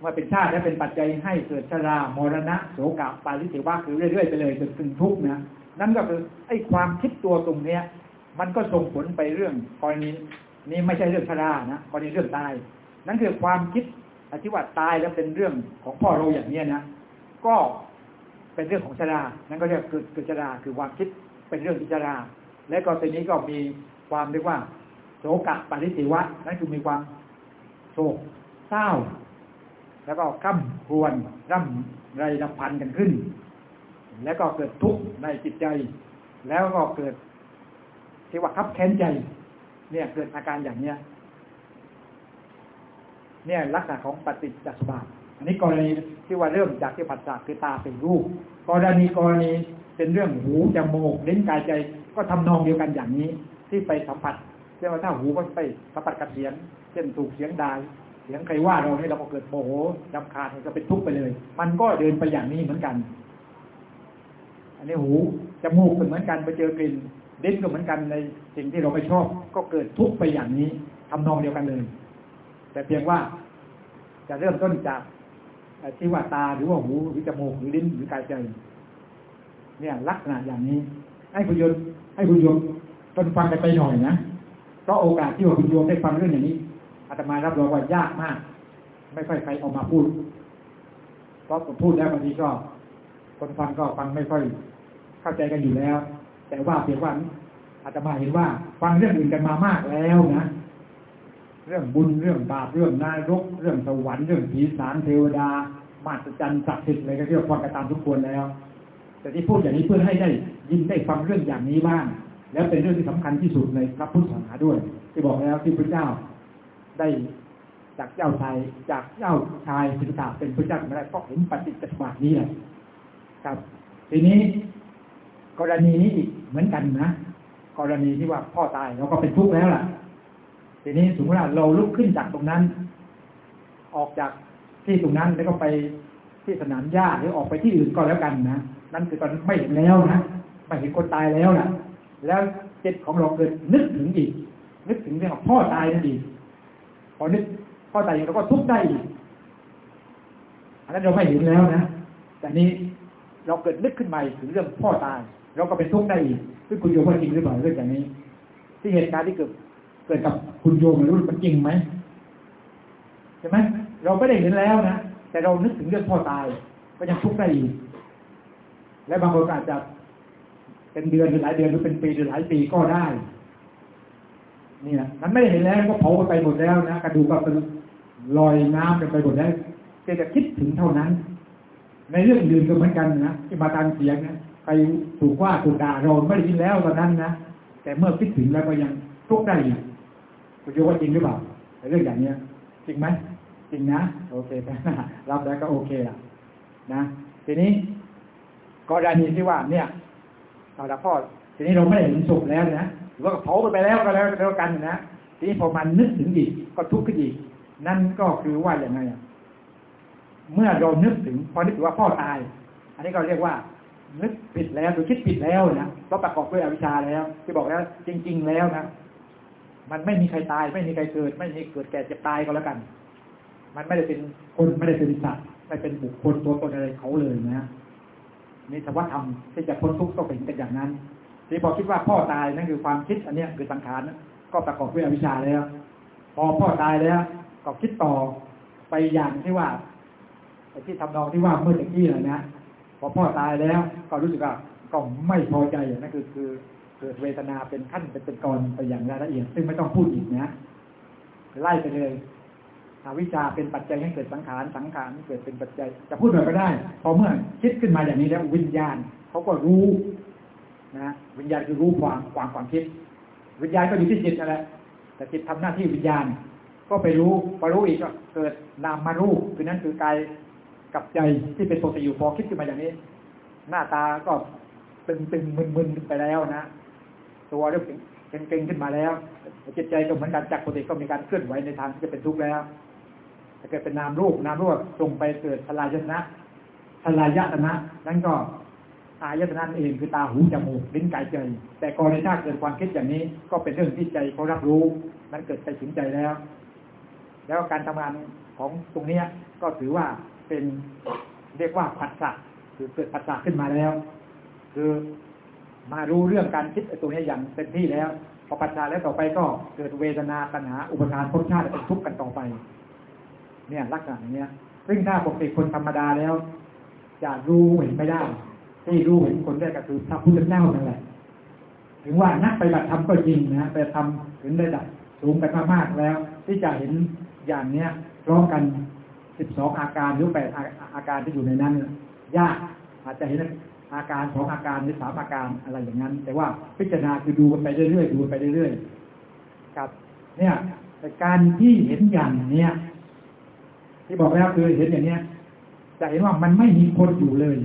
เมื่อเป็นชาติและเป็นปัจจัยให้เกิดชรามรณะโสกะปาริเทวะคือเรื่อยๆไปเลยจนถึงทุกข์นะนั่นก็คือไอ้ความคิดตัวตรงเนี้ย มันก็ส่งผลไปเรื่องกรณีนี้ไม่ใช่เรื่องชรานะกรณีเรื่องตาย นั่นคือความคิดอธิวัตตายแล้วเป็นเรื่องของพ่อเราอย่างเนี้ยนะก็ เป็นเรื่องของชรา นั่นก็เรียกเกิดเกิดชรา คือความคิดเป็นเรื่องที่ชรา และก็ทีนี้ก็มีความเรียกว่าโศกะปริติวะ นั่นคือมีความโศกเศร้า แล้วก็ข้าครวนร่ำไรรำพันกันขึ้น แล้วก็เกิดทุกข์ในจิตใจ แล้วก็เกิดที่ว่าคับแค้นใจ เนี่ยเกิดอาการอย่างเนี้ย เนี่ยลักษณะของปฏิจจสมบาทอั นนี้กรณีที่ว่าเริ่มจากที่ผัสสะคือตาเป็นรูป กรณีกรณีเป็นเรื่องหูจมูกลิ้นกายใจก็ทำนองเดียวกันอย่างนี้ ที่ไปสัมผัสเช่นว่าถ้าหูก็ไปสัมผัสกับเสียง เช่นถูกเสียงดาเสียงใครว่าเราเนี่ยเราก็เกิดโมโหจำคาญก็เป็นทุกข์ไปเลย มันก็เดินไปอย่างนี้เหมือนกัน อันนี้หูจมูกก็เหมือนกันไปเจอกลิ่นลิ้นก็เหมือนกันในสิ่งที่เราไม่ชอบ ก็เกิดทุกข์ไปอย่างนี้ทำนองเดียวกันเลย แต่เพียงว่าจะเริ่มต้นจาก ที่ว่าตาหรือว่าหูหรือจมูกหรือลิ้นหรือกายใจ เนี่ยลักษณะอย่างนี้ ให้คุณโยมให้คุณโยมต้นฟังกันไปหน่อยนะเพราะโอกาสที่ว่าคุณโยมได้ฟังเรื่องอย่างนี้อาตมารับรองว่ายากมาก ไม่ค่อยใครออกมาพูดเพราะผมพูดแล้วบางทีก็ คนฟังก็ฟังไม่ค่อย เข้าใจกันอยู่แล้ว แต่ว่าเพียงว่าอาตมาเห็นว่า ฟังเรื่องอื่นกันมามากแล้วนะ เรื่องบุญเรื่องบาปเรื่องนายรกเรื่องสวรรค์เรื่องผีสารเทวดา มาตรจันศักดิ์สิทธิ์อะไรก็เรียกฟังกันตามทุกคนแล้ว แต่ที่พูดอย่างนี้เพื่อให้ได้ยินได้ฟังเรื่องอย่างนี้บ้าง แล้วเป็นเรื่องที่สำคัญที่สุดในพระพุทธศาสนาด้วย ที่บอกแล้วที่พระเจ้าได้จากเจ้าชายจากเจ้าชายสิทธัตถะเป็นพระเจ้าไม่ได้เพราะเห็นปฏิจจสมุปบาทนี้แหละครับ ทีนี้ กรณีนี้อีกเหมือนกันนะกรณีที่ว่าพ่อตายเราก็เป็นทุกข์แล้วล่ะ ทีนี้สมมติว่าเราลุกขึ้นจากตรงนั้น ออกจากที่ตรงนั้นแล้วก็ไปที่สนามหญ้าหรือออกไปที่อื่นก็แล้วกันนะนั่นคือตอนไม่เห็นแล้วนะไม่เห็นคนตายแล้วนะแล้วจิตของเราเกิดนึกถึงอีก นึกถึงเรื่องของพ่อตายนั่นอีกพอนึกพ่อตายเราก็ทุกข์ได้อีกอันนั้นเราไม่เห็นแล้วนะแต่นี้เราเกิดนึกขึ้นมาถึงเรื่องพ่อตาย เราก็เป็นทุกข์ได้อีกซึ่งคุณโยมว่าจริงหรือเปล่าเรื่องอย่างนี้ ที่เหตุการณ์ที่เกิด เกิดกับคุณโยมไม่รู้มันจริงไหมใช่ไหมเราไม่ได้เห็นแล้วนะแต่เรานึกถึงเรื่องพ่อตายก็ยังทุกข์ได้อีกและบางคนอาจจะเป็นเดือนหรือหลายเดือนหรือเป็นปีหรือหลายปีก็ได้ เนี่ย มันไม่ได้เห็นแล้วก็เผาไปหมดแล้วนะกระดูกก็เป็นลอยน้ำกันไปหมดแล้วเพียงแต่คิดถึงเท่านั้น ในเรื่องอื่นก็เหมือนกันนะที่มาทางเสียงนะใครถูกว่าถูกด่าเราไม่ได้ยินแล้วตอนนั้นนะแต่เมื่อคิดถึงแล้วก็ยังทุกข์ได้อีก คุณโยว่าจริงหรือเปล่าเรื่องอย่างเนี้ย จริงไหมจริงนะ โอเครับแล้วก็โอเคละนะ ทีนี้กรณีที่ว่า เนี่ยเอาละพ่อทีนี้เราไม่ได้เห็นศพแล้วนะหรือว่าเผาไปแล้วก็แล้วแล้วกันนะทีนี้พอมันนึกถึงอีกก็ทุกข์ขึ้นอีกนั่นก็คือว่าอย่างไงอะเมื่อเรานึกถึง พอนึกถึงว่าพ่อตาย อันนี้ก็เรียกว่า นึกผิดแล้วหรือคิดผิดแล้วนะเราประกอบด้วยอวิชชาแล้วที่บอกแล้ว จริง ๆ แล้วนะ มันไม่มีใครตาย ไม่มีใครเกิด ไม่มีเกิดแก่เจ็บตายก็แล้วกัน มันไม่ได้เป็นคนไม่ได้เป็นสัตว์ไม่เป็นบุคคลตัวตนอะไรเขาเลยนะนี่ธรรมที่จะพ้นทุกข์ต้องเป็นกันอย่างนั้นที่พอคิดว่าพ่อตายนั่นคือความคิดอันเนี้ยคือสังขารก็ประกอบด้วยอวิชชาแล้ว พอพ่อตายแล้ว ก็คิดต่อไปอย่างที่ว่าไอ้ที่ทำนองที่ว่าเมื่อตะกี้นะนะพอพ่อตายแล้ว ก็รู้สึกว่าก็ไม่พอใจอย่างนั้นคือคือ กิดเวทนาเป็นขั้นเป็นเป็นกรไปอย่างรายละเอียด ซึ่งไม่ต้องพูดอีกนะไล่ไปเลยอวิชชาเป็นปัจจัยให้เกิดสังขารสังขารเกิดเป็นปัจจัย จะพูดแบบก็ได้ พอเมื่อคิดขึ้นมาอย่างนี้แล้ววิญญาณเขาก็รู้นะวิญญาณคือรู้ความความความคิด วิญญาณก็อยู่ที่จิตนั่นแหละแต่จิตทำหน้าที่วิญญาณ ก็ไปรู้พอรู้อีกก็เกิดนามมารู้คือนั้นคือกายกับใจที่เป็นปกติอยู่พอคิดขึ้นมาอย่างนี้ หน้าตาก็ตึงตึงมึนมึนไปแล้วนะ ตัวเริ่มเก่งเก่งขึ้นมาแล้วจิตใจก็เหมือนกันจากปกติก็มีการเคลื่อนไหวในทางที่จะเป็นทุกข์แล้วถ้าเกิดเป็นนามรูปนามรูปตรงไปเกิดพลายตนะพลายยตนะ นั่นก็อายตนะเองคือตาหูจมูกลิ้นกายใจ แต่กรณีถ้าเกิดความคิดอย่างนี้ ก็เป็นเรื่องที่ใจเขารับรู้ มันเกิดไปถึงใจแล้ว แล้วการทำงานของตรงเนี้ยก็ถือว่าเป็นเรียกว่าผัสสะคือเกิดผัสสะขึ้นมาแล้ว คือ มารู้เรื่องการคิดตรงนี้อย่างเต็มที่แล้วพอปัจจาแล้วต่อไปก็เกิดเวทนาปัญหา อุปทานภพชาติเป็นทุกข์กันต่อไป เนี่ยลักษณะอย่างเนี้ย ซึ่งถ้าปกติคนธรรมดาแล้ว จะรู้เห็นไม่ได้ ที่รู้เห็นคนได้ก็คือพระพุทธเจ้านั่นแหละ ถึงว่านักไปบัติธรรมก็จริงนะไปทำถึงได้ดับสูงกันมากๆแล้ว ที่จะเห็นอย่างเนี้ยพร้อมกันสิบสองอาการหรือแปดอาการที่อยู่ในนั้นยากอาจจะเห็น อาการสองอาการหรือสามอาการอะไรอย่างนั้น แต่ว่าพิจารณาคือดูกันไปเรื่อยๆดูไปเรื่อยๆครับ เนี่ยแต่การที่เห็นอย่างเนี้ยที่บอกแล้วคือเห็นอย่างเนี้ยจะเห็นว่ามันไม่มีคนอยู่เลย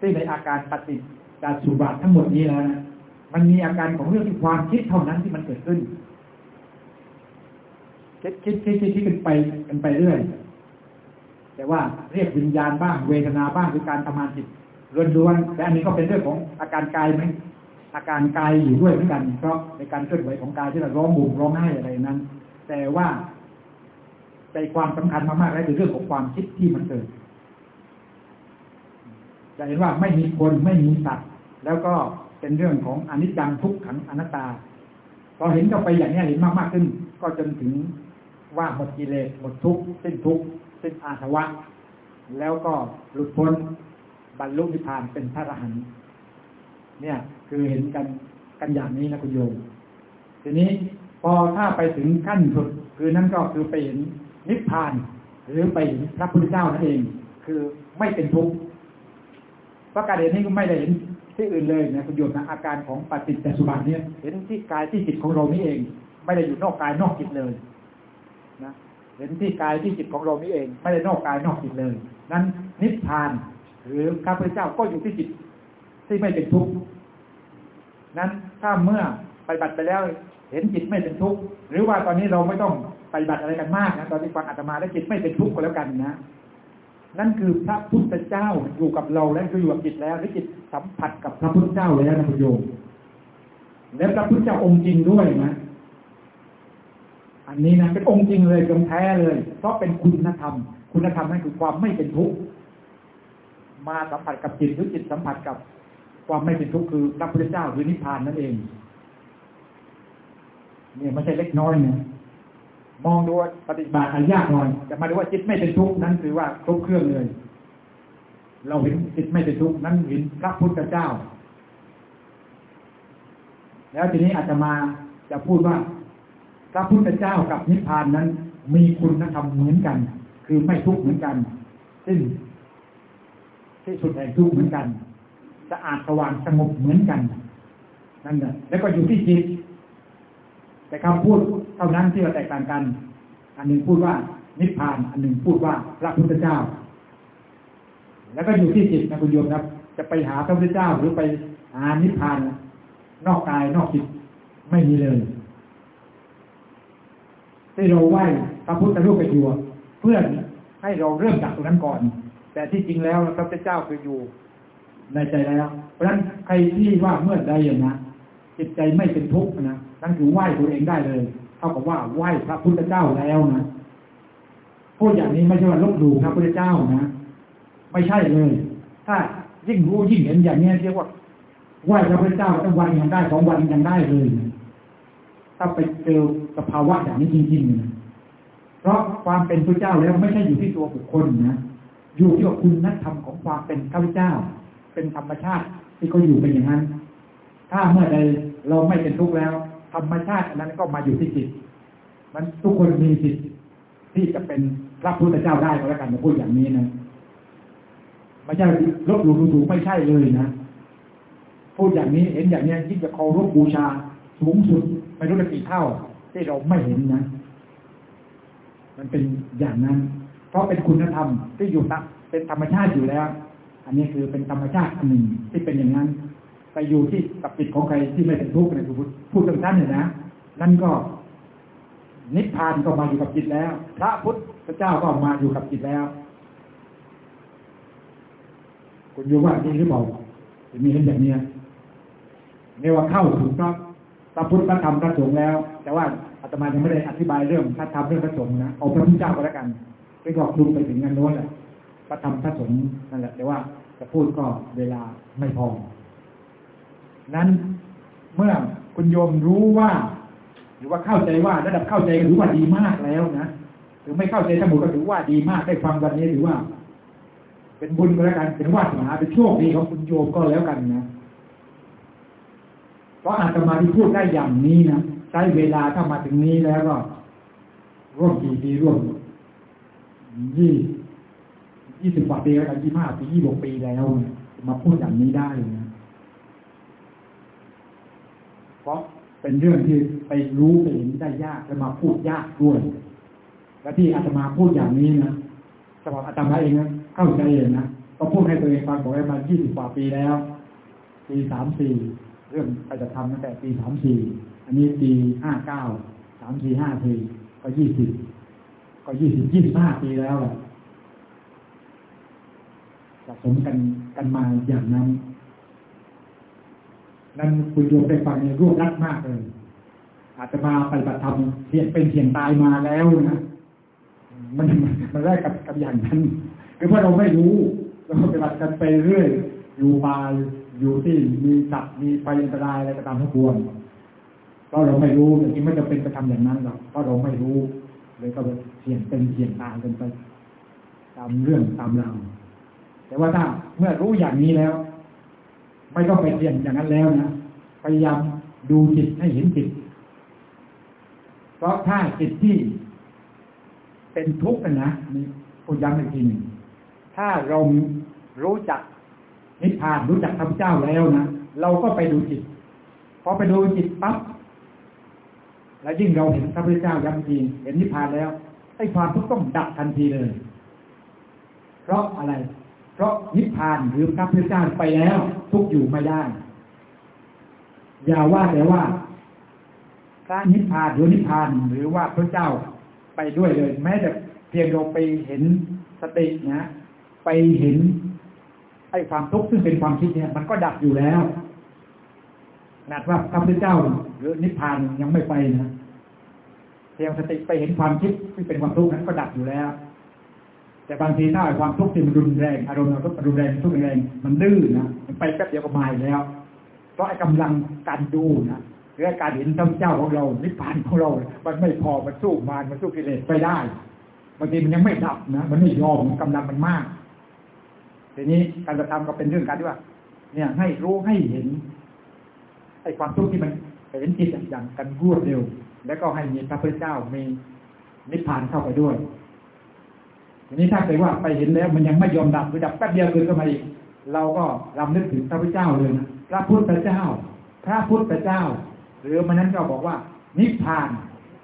ที่ในอาการปฏิจจสุบัติทั้งหมดนี้แล้วนะมันมีอาการของเรื่องที่ความคิดเท่านั้นที่มันเกิดขึ้นคิดคิดคิดคิดคิดกันไปกันไปเรื่อยแต่ว่าเรียกวิญญาณบ้างเวทนาบ้างคือการทำงานจิต ล้วนๆแต่อันนี้ก็เป็นเรื่องของอาการกายไหมอาการกายอยู่ด้วยเหมือนกันเพราะในการเคลื่อนไหวของกายที่เราร้องบุกร้องไห้อะไรนั้น แต่ว่าใจความสำคัญมากๆแล้วคือเรื่องของความคิดที่มันเกิดจะเห็นว่าไม่มีคนไม่มีสัตว์แล้วก็เป็นเรื่องของอนิจจังทุกขังอนัตตา พอเห็นเข้าไปอย่างนี้เห็นมากๆขึ้น ก็จนถึงว่าหมดกิเลสหมดทุกข์สิ้นทุกข์สิ้นอาสวะ แล้วก็หลุดพ้น บรรลุนิพพานเป็นพระอรหันต์เนี่ย คือเห็นกันกันอย่างนี้นะคุณโยม ทีนี้พอถ้าไปถึงขั้นสุด คือนั่นก็คือไปเห็นนิพพาน หรือไปเห็นพระพุทธเจ้านั่นเอง คือไม่เป็นทุกข์เพราะการเห็นนี้ก็ไม่ได้เห็นที่อื่นเลยนะคุณโยมนะอาการของปฏิจจสุบันเนี่ย เห็นที่กายที่จิตของเรานี่เอง ไม่ได้อยู่นอกกายนอกจิตเลย นะเห็นที่กายที่จิตของเรานี่เอง ไม่ได้นอกกายนอกจิตเลย นั้นนิพพาน หรือข้าพเจ้าก็อยู่ที่จิตที่ไม่เป็นทุกข์นั้นถ้าเมื่อไปบัติไปแล้ว เห็นจิตไม่เป็นทุกข์หรือว่าตอนนี้เราไม่ต้องไปบัติอะไรกันมากนะตอนที่ฟังอาตมาแล้วจิตไม่เป็นทุกข์ก็แล้วกันนะนั่นคือพระพุทธเจ้าอยู่กับเราแล้วคืออยู่กับจิตแล้วหรือจิตสัมผัสกับพระพุทธเจ้าแล้วนะคุณโยมแล้วพระพุทธเจ้าองค์จริงด้วยนะ อันนี้นะเป็นองค์จริงเลยจงแท้เลยเพราะเป็นคุณธรรม คุณธรรมนั่นคือความไม่เป็นทุกข์ มาสัมผัสกับจิตหรือจิตสัมผัสกับความไม่เป็นทุกข์คือพระพุทธเจ้าหรือนิพพานนั่นเองเนี่ยไม่ใช่เล็กน้อยเนี่ยมองดูปฏิบัติยากหน่อยแต่มาดูว่าจิตไม่เป็นทุกข์นั้นคือว่าครบเครื่องเลย เราเห็นจิตไม่เป็นทุกข์นั้นเห็นพระพุทธเจ้า แล้วทีนี้อาจจะมาจะพูดว่า พระพุทธเจ้ากับนิพพานนั้น มีคุณธรรมเหมือนกัน คือไม่ทุกข์เหมือนกัน ซึ่ง ที่สุดแห่งทุกข์เหมือนกันสะอาดสว่างสงบเหมือนกันนั่นแหละแล้วก็อยู่ที่จิต แต่คำพูดเท่านั้นที่เราแตกต่างกัน อันหนึ่งพูดว่านิพพาน อันหนึ่งพูดว่าพระพุทธเจ้า แล้วก็อยู่ที่จิตนะคุณโยมครับ จะไปหาพระพุทธเจ้าหรือไปหานิพพาน นอกกายนอกจิตไม่มีเลยที่เราไหว้พระพุทธรูปไปอยู่เพื่อให้เราเริ่มจากตรงนั้นก่อน แต่ที่จริงแล้วพระพุทธเจ้าคืออยู่ในใจแล้ว เพราะฉะนั้นใครที่ว่าเมื่อใดอย่างนะจิตใจไม่เป็นทุกข์นะนั่นคือไหว้ตัวเองได้เลยเท่ากับว่าไหว้พระพุทธเจ้าแล้วนะพูดอย่างนี้ไม่ใช่ว่าลบหลู่พระพุทธเจ้านะไม่ใช่เลย ถ้ายิ่งรู้ยิ่งเห็นอย่างนี้เรียกว่าไหว้พระพุทธเจ้าตั้งวันยังได้สองวันยังได้เลยนะถ้าไปเจอสภาวะอย่างนี้จริงๆนะเพราะความเป็นพระเจ้าแล้วไม่ใช่อยู่ที่ตัวบุคคลนะ อยู่ที่ว่าคุณนัธรรมของความเป็นข้าพเจ้า เป็นธรรมชาติที่เขาอยู่เป็นอย่างนั้น ถ้าเมื่อใดเราไม่เป็นทุกข์แล้ว ธรรมชาติอันนั้นก็มาอยู่ที่จิต มันทุกคนมีสิทธิ์ที่จะเป็นพระพุทธเจ้าได้ก็แล้วกันมาพูดอย่างนี้นะไม่ใช่ลบหลู่ดูถูกไม่ใช่เลยนะพูดอย่างนี้เห็นอย่างนี้ยิ่งจะเคารพบูชาสูงสุดไม่รู้จะกี่เท่าที่เราไม่เห็นนะ มันเป็นอย่างนั้น เพราะเป็นคุณธรรมที่อยู่ตัเป็นธรรมชาติอยู่แล้ว อันนี้คือเป็นธรรมชาติอันหนึ่งที่เป็นอย่างนั้นไปอยู่ที่กับจิตของใครที่ไม่เป็นทุกข์นะคือพูดตรงนั้นเนี่ยนะนั่นก็ นิพพานก็มาอยู่กับจิตแล้ว พระพุทธเจ้าก็มาอยู่กับจิตแล้ว คุณโยว่าจริงหรือเปล่าจะมีเห็นแบบนี้เรียกว่าเข้าถึงพระพระพุทธพระธรรมพระสงฆ์แล้ว แต่ว่าอาตมายังไม่ได้อธิบายเรื่องพระธรรมเรื่องพระสงฆ์นะเอาพระพุทธเจ้าก็แล้วกัน ไปบอกลุงไปถึงงานโน้นแหละพระธรรมพระสงฆ์นั่นแหละ แต่ว่าจะพูดก็เวลาไม่พอ นั้นเมื่อคุณโยมรู้ว่า หรือว่าเข้าใจว่าระดับเข้าใจก็ถือว่าดีมากแล้วนะหรือไม่เข้าใจทั้งหมดก็ถือว่าดีมากได้ฟังวันนี้ถือว่า เป็นบุญก็แล้วกันเป็นวาสนาเป็นโชคดีของคุณโยมก็แล้วกันนะเพราะอาตมาที่พูดได้อย่างนี้นะใช้เวลาถ้ามาถึงนี้แล้วก็ร่วมกี่ปีร่วม ยี่ยี่สิบกว่าปีแล้วกันยี่ห้าปียี่หกปีแล้วมาพูดอย่างนี้ได้นะเพราะเป็นเรื่องที่ไปรู้ไปเห็นได้ยากและมาพูดยากด้วยและที่อาตมาพูดอย่างนี้นะสำหรับอาตมาเองนะเข้าใจเองนะก็พูดให้ตัวเองฟังบอกให้มายี่สิบกว่าปีแล้ว ปีสามสี่เรื่องไปจะทำตั้งแต่ปีสามสี่อันนี้ปีห้าเก้าสามสี่ห้าสี่ก็ยี่สิบ ก็ยี่สิบยี่สิบห้าปีแล้วแหละสะสมกันกันมาอย่างนั้น นั้นคุณโยมได้ฟังในรูปรัดมากเลย อาจจะมาปฏิบัติธรรมเสี่ยงเป็นเสี่ยงตายมาแล้วนะมันมันได้กับกับอย่างนั้นคือเพราะเราไม่รู้เราปฏิบัติกันไปเรื่อย อยู่ป่าอยู่ที่มีสัตว์มีไฟอันตรายอะไรก็ตามทั้งปวงเพราะเราไม่รู้จริงไม่จำเป็นไปทำอย่างนั้นหรอกเพราะเราไม่รู้เลยก็ เสี่ยงเป็นเสี่ยงตายกันไป ตามเรื่องตามราวแต่ว่าถ้าเมื่อรู้อย่างนี้แล้ว ไม่ต้องไปเรียนอย่างนั้นแล้วนะพยายามดูจิตให้เห็นจิต เพราะถ้าจิตที่เป็นทุกข์นะนี่พูดย้ำอีกทีหนึ่งถ้าเรารู้จักนิพพานรู้จักธรรมเจ้าแล้วนะเราก็ไปดูจิตพอไปดูจิตปั๊บแล้วยิ่งเราเห็นพระพุทธเจ้าย้ำทีเห็นนิพพานแล้ว ไอ้ความทุกข์ต้องดับทันทีเลย เพราะอะไร เพราะนิพพานหรือพระพุทธเจ้าไปแล้ว ทุกอยู่ไม่ได้ อย่าว่าแต่ว่าพระนิพพานหรือนิพพานหรือว่าพระเจ้าไปด้วยเลย แม้แต่เพียงเราไปเห็นสตินะไปเห็น ไอ้ความทุกข์ซึ่งเป็นความคิดเนี่ย มันก็ดับอยู่แล้วนาดว่าพระพุทธเจ้า หรือนิพพานยังไม่ไปนะ เพียงสติไปเห็นความคิดที่เป็นความทุกข์นั้นก็ดับอยู่แล้ว แต่บางทีถ้าความทุกข์ที่มันรุนแรงอารมณ์เราก็รุนแรงทุกข์แรงมันดื้อนะมันไปแป๊บเดียวก็มาแล้ว เพราะไอ้กำลังการดูนะหรือการเห็นธรรมเจ้าของเรานิพพานของเรา มันไม่พอมันสู้มารมันสู้กิเลสไปได้บางทีมันยังไม่ดับนะมันไม่ยอมกำลังมันมากทีนี้การกระทำก็เป็นเรื่องการที่ว่า เนี่ย ให้รู้ให้เห็นไอ้ความทุกข์ที่มันเห็นจิตอย่างกันรวดเร็ว แล้วก็ให้มีพระพุทธเจ้ามีนิพพานเข้าไปด้วยทีนี้ถ้าเกิดว่าไปเห็นแล้วมันยังไม่ยอมดับหรือดับแป๊บเดียวเกินก็มาอีกเราก็รำนึกถึงพระพุทธเจ้าเลยนะพระพุทธเจ้า พระพุทธเจ้า หรือมันนั้นก็บอกว่า นิพพาน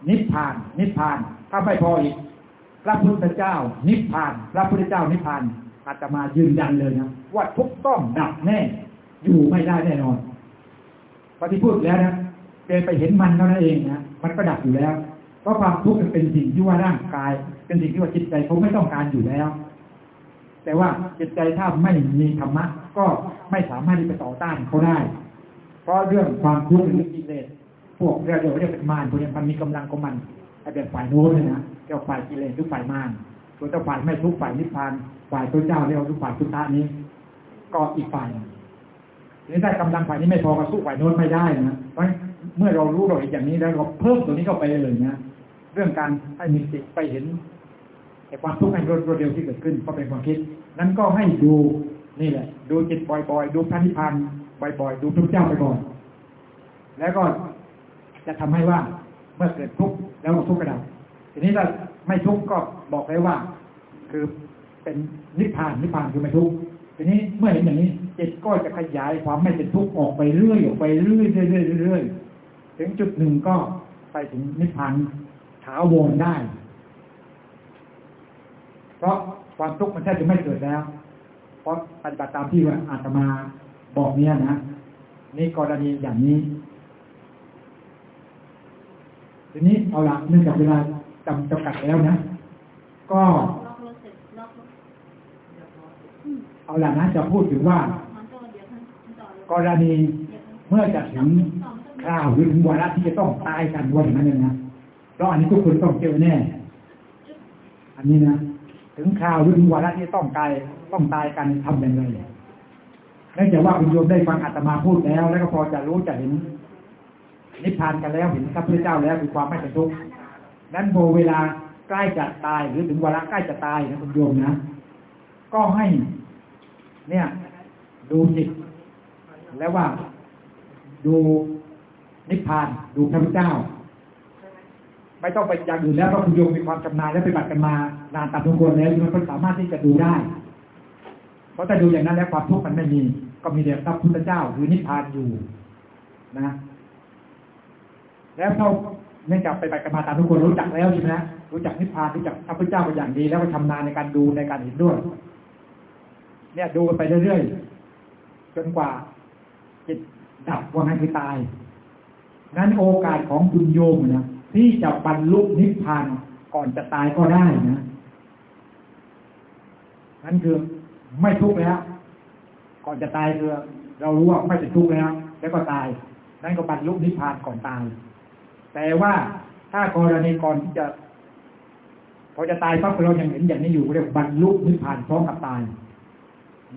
นิพพาน นิพพานถ้าไม่พออีก พระพุทธเจ้า นิพพาน พระพุทธเจ้านิพพานอาตมายืนยันเลยนะว่าทุกต้องดับแน่อยู่ไม่ได้แน่นอนพอที่พูดแล้วนะเจไปเห็นมันเท่านั้นเองนะ มันก็ดับอยู่แล้ว เพราะความทุกข์เป็นสิ่งที่ว่าร่างกาย เป็นสิ่งที่ว่าจิตใจเขาไม่ต้องการอยู่แล้ว แต่ว่าจิตใจถ้าไม่มีธรรมะ ก็ไม่สามารถที่จะต่อต้านเขาได้ เพราะเรื่องความทุกข์หรือกิเลสพวกเรียกเรียกเป็นมารพวกนี้มันมีกำลังของมันไอ้แบบฝ่ายโน้นเลยนะเรียกฝ่ายกิเลสทุกฝ่ายมารส่วเจ้าฝ่ายไม่ทุกฝ่ายนิพพานฝ่ายพระเจ้าเรียกว่าทุกฝ่ายพุทธานี้ ก็อีกฝ่ายนี้ได้กำลังฝ่ายนี้ไม่พอก็สู้ฝ่ายโน้นไม่ได้นะเพราะ เมื่อเรารู้เราเห็นอย่างนี้แล้วเราเพิ่มตัวนี้เข้าไปเลยนะเรื่องการให้มีสติไปเห็นไอ้ความทุกข์อันรวดเร็วที่เกิดขึ้นก็เป็นความคิด นั้นก็ให้ดูนี่แหละ ดูจิตบ่อยๆ ดูพระนิพพานบ่อยๆ ดูพระเจ้าบ่อยๆแล้วก็จะทำให้ว่าเมื่อเกิดทุกข์แล้วทุกข์กระดับทีนี้ถ้าไม่ทุกข์ก็บอกเลยว่า คือเป็นนิพพานนิพพานคือไม่ทุกข์ทีนี้เมื่อเห็นอย่างนี้จิตก็จะขยายความไม่เป็นทุกข์ออกไปเรื่อยออกไปเรื่อยเรื่อยเรื่อยเรื่อย ถึงจุดหนึ่งก็ไปถึงนิพพานถาวรได้ เพราะความทุกข์มันแทบจะไม่เกิดแล้ว เพราะปฏิบัติตามที่ว่าอาตมาบอกเนี้ยนะนี่กรณีอย่างนี้ ทีนี้เอาละเนื่องจากเวลาจำจำกัดแล้วนะ ก็ล็อกรถเสร็จล็อาละนะจะพูดถึงว่ามันก็เดี๋ยวท่านต่อเลยกรณีเมื่อจะถึง คราวหรือถึงวาระที่จะต้องตายกันว่าอย่างนั้นเลยนะเพราะอันนี้ทุกคนต้องเจอแน่ อันนี้นะถึงคราวหรือถึงวาระที่ต้องตายต้องตายกันทำอย่างไรเนื่องจากว่าคุณโยมได้ฟังอาตมาพูดแล้ว แล้วก็พอจะรู้จะเห็นนิพพานกันแล้วเห็นพระพุทธเจ้าแล้วคือความไม่เป็นทุกข์นั้นโบเวลาใกล้จะตายหรือถึงวาระใกล้จะตายนะคุณโยมนะก็ให้ เนี่ย ดูจิตแล้วว่าดู นิพพานดูพระพุทธเจ้า ไม่ต้องไปอย่างอื่นแล้วเพราะคุณโยมมีความชำนาญและปฏิบัติกันมานานตามทุกคนแล้วมันก็สามารถที่จะดูได้ เพราะถ้าดูอย่างนั้นแล้วความทุกข์มันไม่มี ก็มีแต่พระพุทธเจ้าคือนิพพานอยู่นะ แล้วเราเนื่องจากไปไปกันมาตามทุกคนรู้จักแล้วใช่ไหมนะรู้จักนิพพานรู้จักพระพุทธเจ้าเป็นอย่างดี แล้วก็ชำนาญในการดูในการเห็นด้วย เนี่ยดูไปเรื่อยๆจนกว่าจิตดับว่างั้นคือตาย นั้นโอกาสของคุณโยมนะที่จะบรรลุนิพพานก่อนจะตายก็ได้นะนั่นคือไม่ทุกข์แล้วก่อนจะตายคือเรารู้ว่าไม่เป็นทุกข์แล้วแล้วก็ตาย นั่นก็บรรลุนิพพานก่อนตาย แต่ว่าถ้ากรณีก่อนที่จะพอจะตายปั๊บเรายังเห็นอย่างนี้อยู่เรียกบรรลุนิพพานพร้อมกับตาย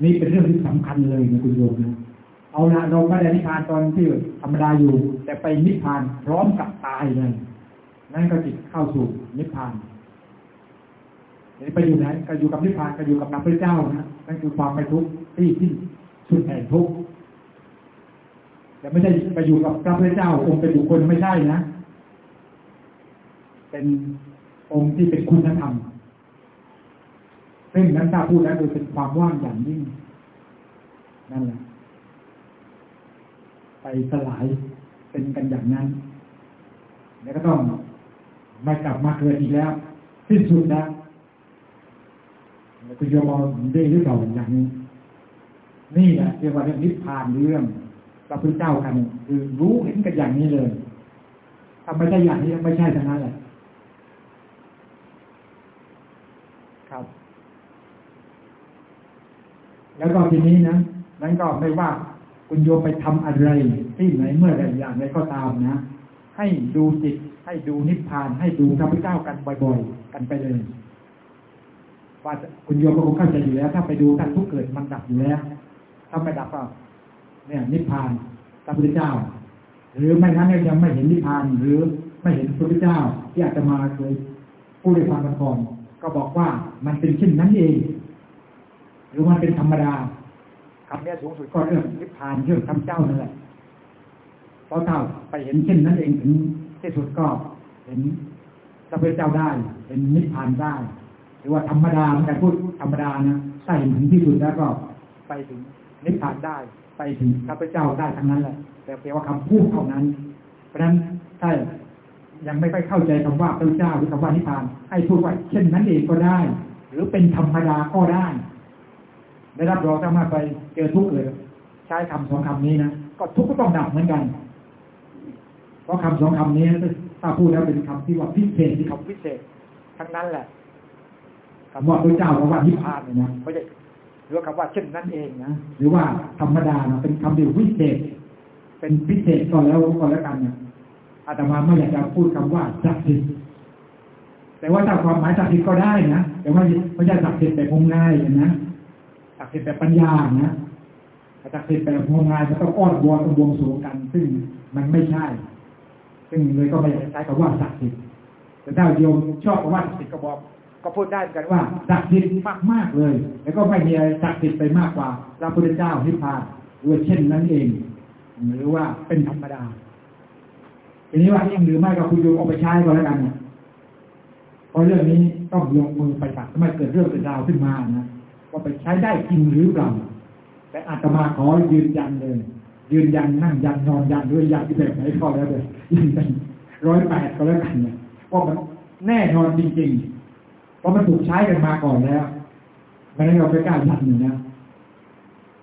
นี่เป็นเรื่องที่สำคัญเลยนะคุณโยมนะ เอาละเราไม่ได้นิพพานตอนที่ธรรมดาอยู่ แต่ไปนิพพานพร้อมกับตายเลยนั่นก็จิตเข้าสู่นิพพานนี่ไปอยู่ไหนก็อยู่กับนิพพานก็อยู่กับพระพุทธเจ้านะนั่นคือความไม่ทุกข์ที่ที่สุดแห่งทุกข์แต่ไม่ใช่ไปอยู่กับพระพุทธเจ้า องค์เป็นบุคคลไม่ใช่นะ เป็นองค์ที่เป็นคุณธรรมซึ่งนั้นถ้าพูดแล้วคือเป็นความว่างอย่างยิ่งนั่นแหละ ไปสลายเป็นกันอย่างนั้น แล้วก็ต้องไม่กลับมาเกิดอีกแล้วสิ้นสุดแล้วคุณโยมเอาได้หรือเปล่าอย่างนี้ นี่แหละเรียกว่าเรื่องนิพพานเรื่องพระพุทธเจ้ากัน คือรู้เห็นกันอย่างนี้เลยถ้าไม่ใช่อย่างนี้ไม่ใช่ทั้งนั้นแหละครับ แล้วก็ทีนี้นะนั้นก็ไม่ว่า คุณโยมไปทำอะไร ที่ไหนเมื่อใดอย่างไรก็ตามนะ ให้ดูจิต ให้ดูนิพพาน ให้ดูพระพุทธเจ้ากันบ่อย ๆ กันไปเลยว่าคุณโยมก็คงเข้าใจอยู่แล้ว ถ้าไปดูท่านทุกเกิดมันดับอยู่แล้วถ้าไม่ดับก็เนี่ย นิพพานพระพุทธเจ้า หรือไม่นั้นเนี่ยยังไม่เห็นนิพพาน หรือไม่เห็นพระพุทธเจ้า ที่อาจจะมาเคยพูดในฟังกันก่อนก็บอกว่ามันเป็นเช่นนั้นเอง หรือมันเป็นธรรมดา คำนี้สูงสุดก็เรื่องนิพพานเรื่องธรรมเจ้านั่นแหละเพราะถ้าไปเห็นเช่นนั้นเองถึงที่สุดก็เห็นพระพุทธเจ้าได้ เห็นนิพพานได้ หรือว่าธรรมดาเหมือนกันพูดธรรมดานะถ้าเห็นถึงที่สุดแล้วก็ ไปถึงนิพพานได้ ไปถึงพระพุทธเจ้าได้ทั้งนั้นแหละแต่เพียงว่าคำพูดเท่านั้น เพราะฉะนั้นถ้ายังไม่ค่อยเข้าใจคำว่าพระพุทธเจ้าหรือคำว่านิพพาน ให้พูดว่าเช่นนั้นเองก็ได้ หรือเป็นธรรมดาก็ได้ ได้รับรองถ้ามาไปเจอทุกข์เลยใช้คำสองคำนี้นะก็ทุกข์ก็ต้องดับเหมือนกัน เพราะคำสองคำนี้ถ้าพูดแล้วเป็นคำที่ว่าพิเศษที่คำพิเศษ ทั้งนั้นแหละคำว่าพระเจ้าคำว่านิพพานเนี่ยนะไม่ใช่หรือว่าคำว่าเช่นนั้นเองนะหรือว่าธรรมดานะเป็นคำเดียววิเศษ เป็นพิเศษก็แล้วก็แล้วกันเนี่ยอาตมาไม่อยากจะพูดคำว่าศักดิ์สิทธิ์แต่ว่าถ้าความหมายศักดิ์สิทธิ์ก็ได้นะแต่ว่าไม่ใช่ศักดิ์สิทธิ์แบบงมงายนะ ศักดิ์สิทธิ์แบบปัญญานะศักดิ์สิทธิ์แบบงมงายมันต้องอ้อนวอนต้องบวงสรวงกัน ซึ่งมันไม่ใช่ ซึ่งเลยก็ไม่ใช้คำว่าศักดิ์สิทธิ์แต่ถ้าโยมชอบคำว่าศักดิ์สิทธิ์ก็บอกก็พูดได้เหมือนกันว่าศักดิ์สิทธิ์มากมากเลย แล้วก็ไม่มีอะไรศักดิ์สิทธิ์ไปมากกว่าพระพุทธเจ้านิพพานหรือว่าเช่นนั้นเอง หรือว่าเป็นธรรมดาทีนี้ว่ายิ่งหรือไม่ก็คุณโยมเอาไปใช้ก็แล้วกันเนี่ยเพราะเรื่องนี้ต้องลงมือไปตัดไม่เกิดเรื่องเกิดราวขึ้นมานะ ว่าไปใช้ได้จริงหรือเปล่า แต่อาตมาขอยืนยันเลย ยืนยันนั่งยันนอนยันด้วยยันที่แบบไหนก็แล้วเลยยืนยันร้อยแปดก็แล้วกันเนี่ยว่ามันแน่นอนจริงๆเพราะมันถูกใช้กันมาก่อนแล้วไม่ได้เราไปกล้ายันอยู่นะ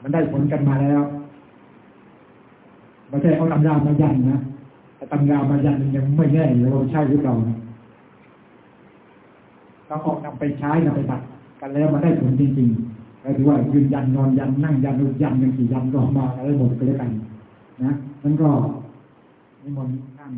มันได้ผลกันมาแล้วไม่ใช่เอาตำรามายันนะแต่ตำรามายันยังไม่แน่เลยว่าใช่หรือเปล่านะต้องออกนำไปใช้นำไปตัด กันแล้วมันได้ผลจริงๆก็ถือว่ายืนยันนอนยันนั่งยันดูยันยังกี่ยันก็มาอะไรหมดก็แล้วกัน นะนั่นก็นิมนต์ท่าน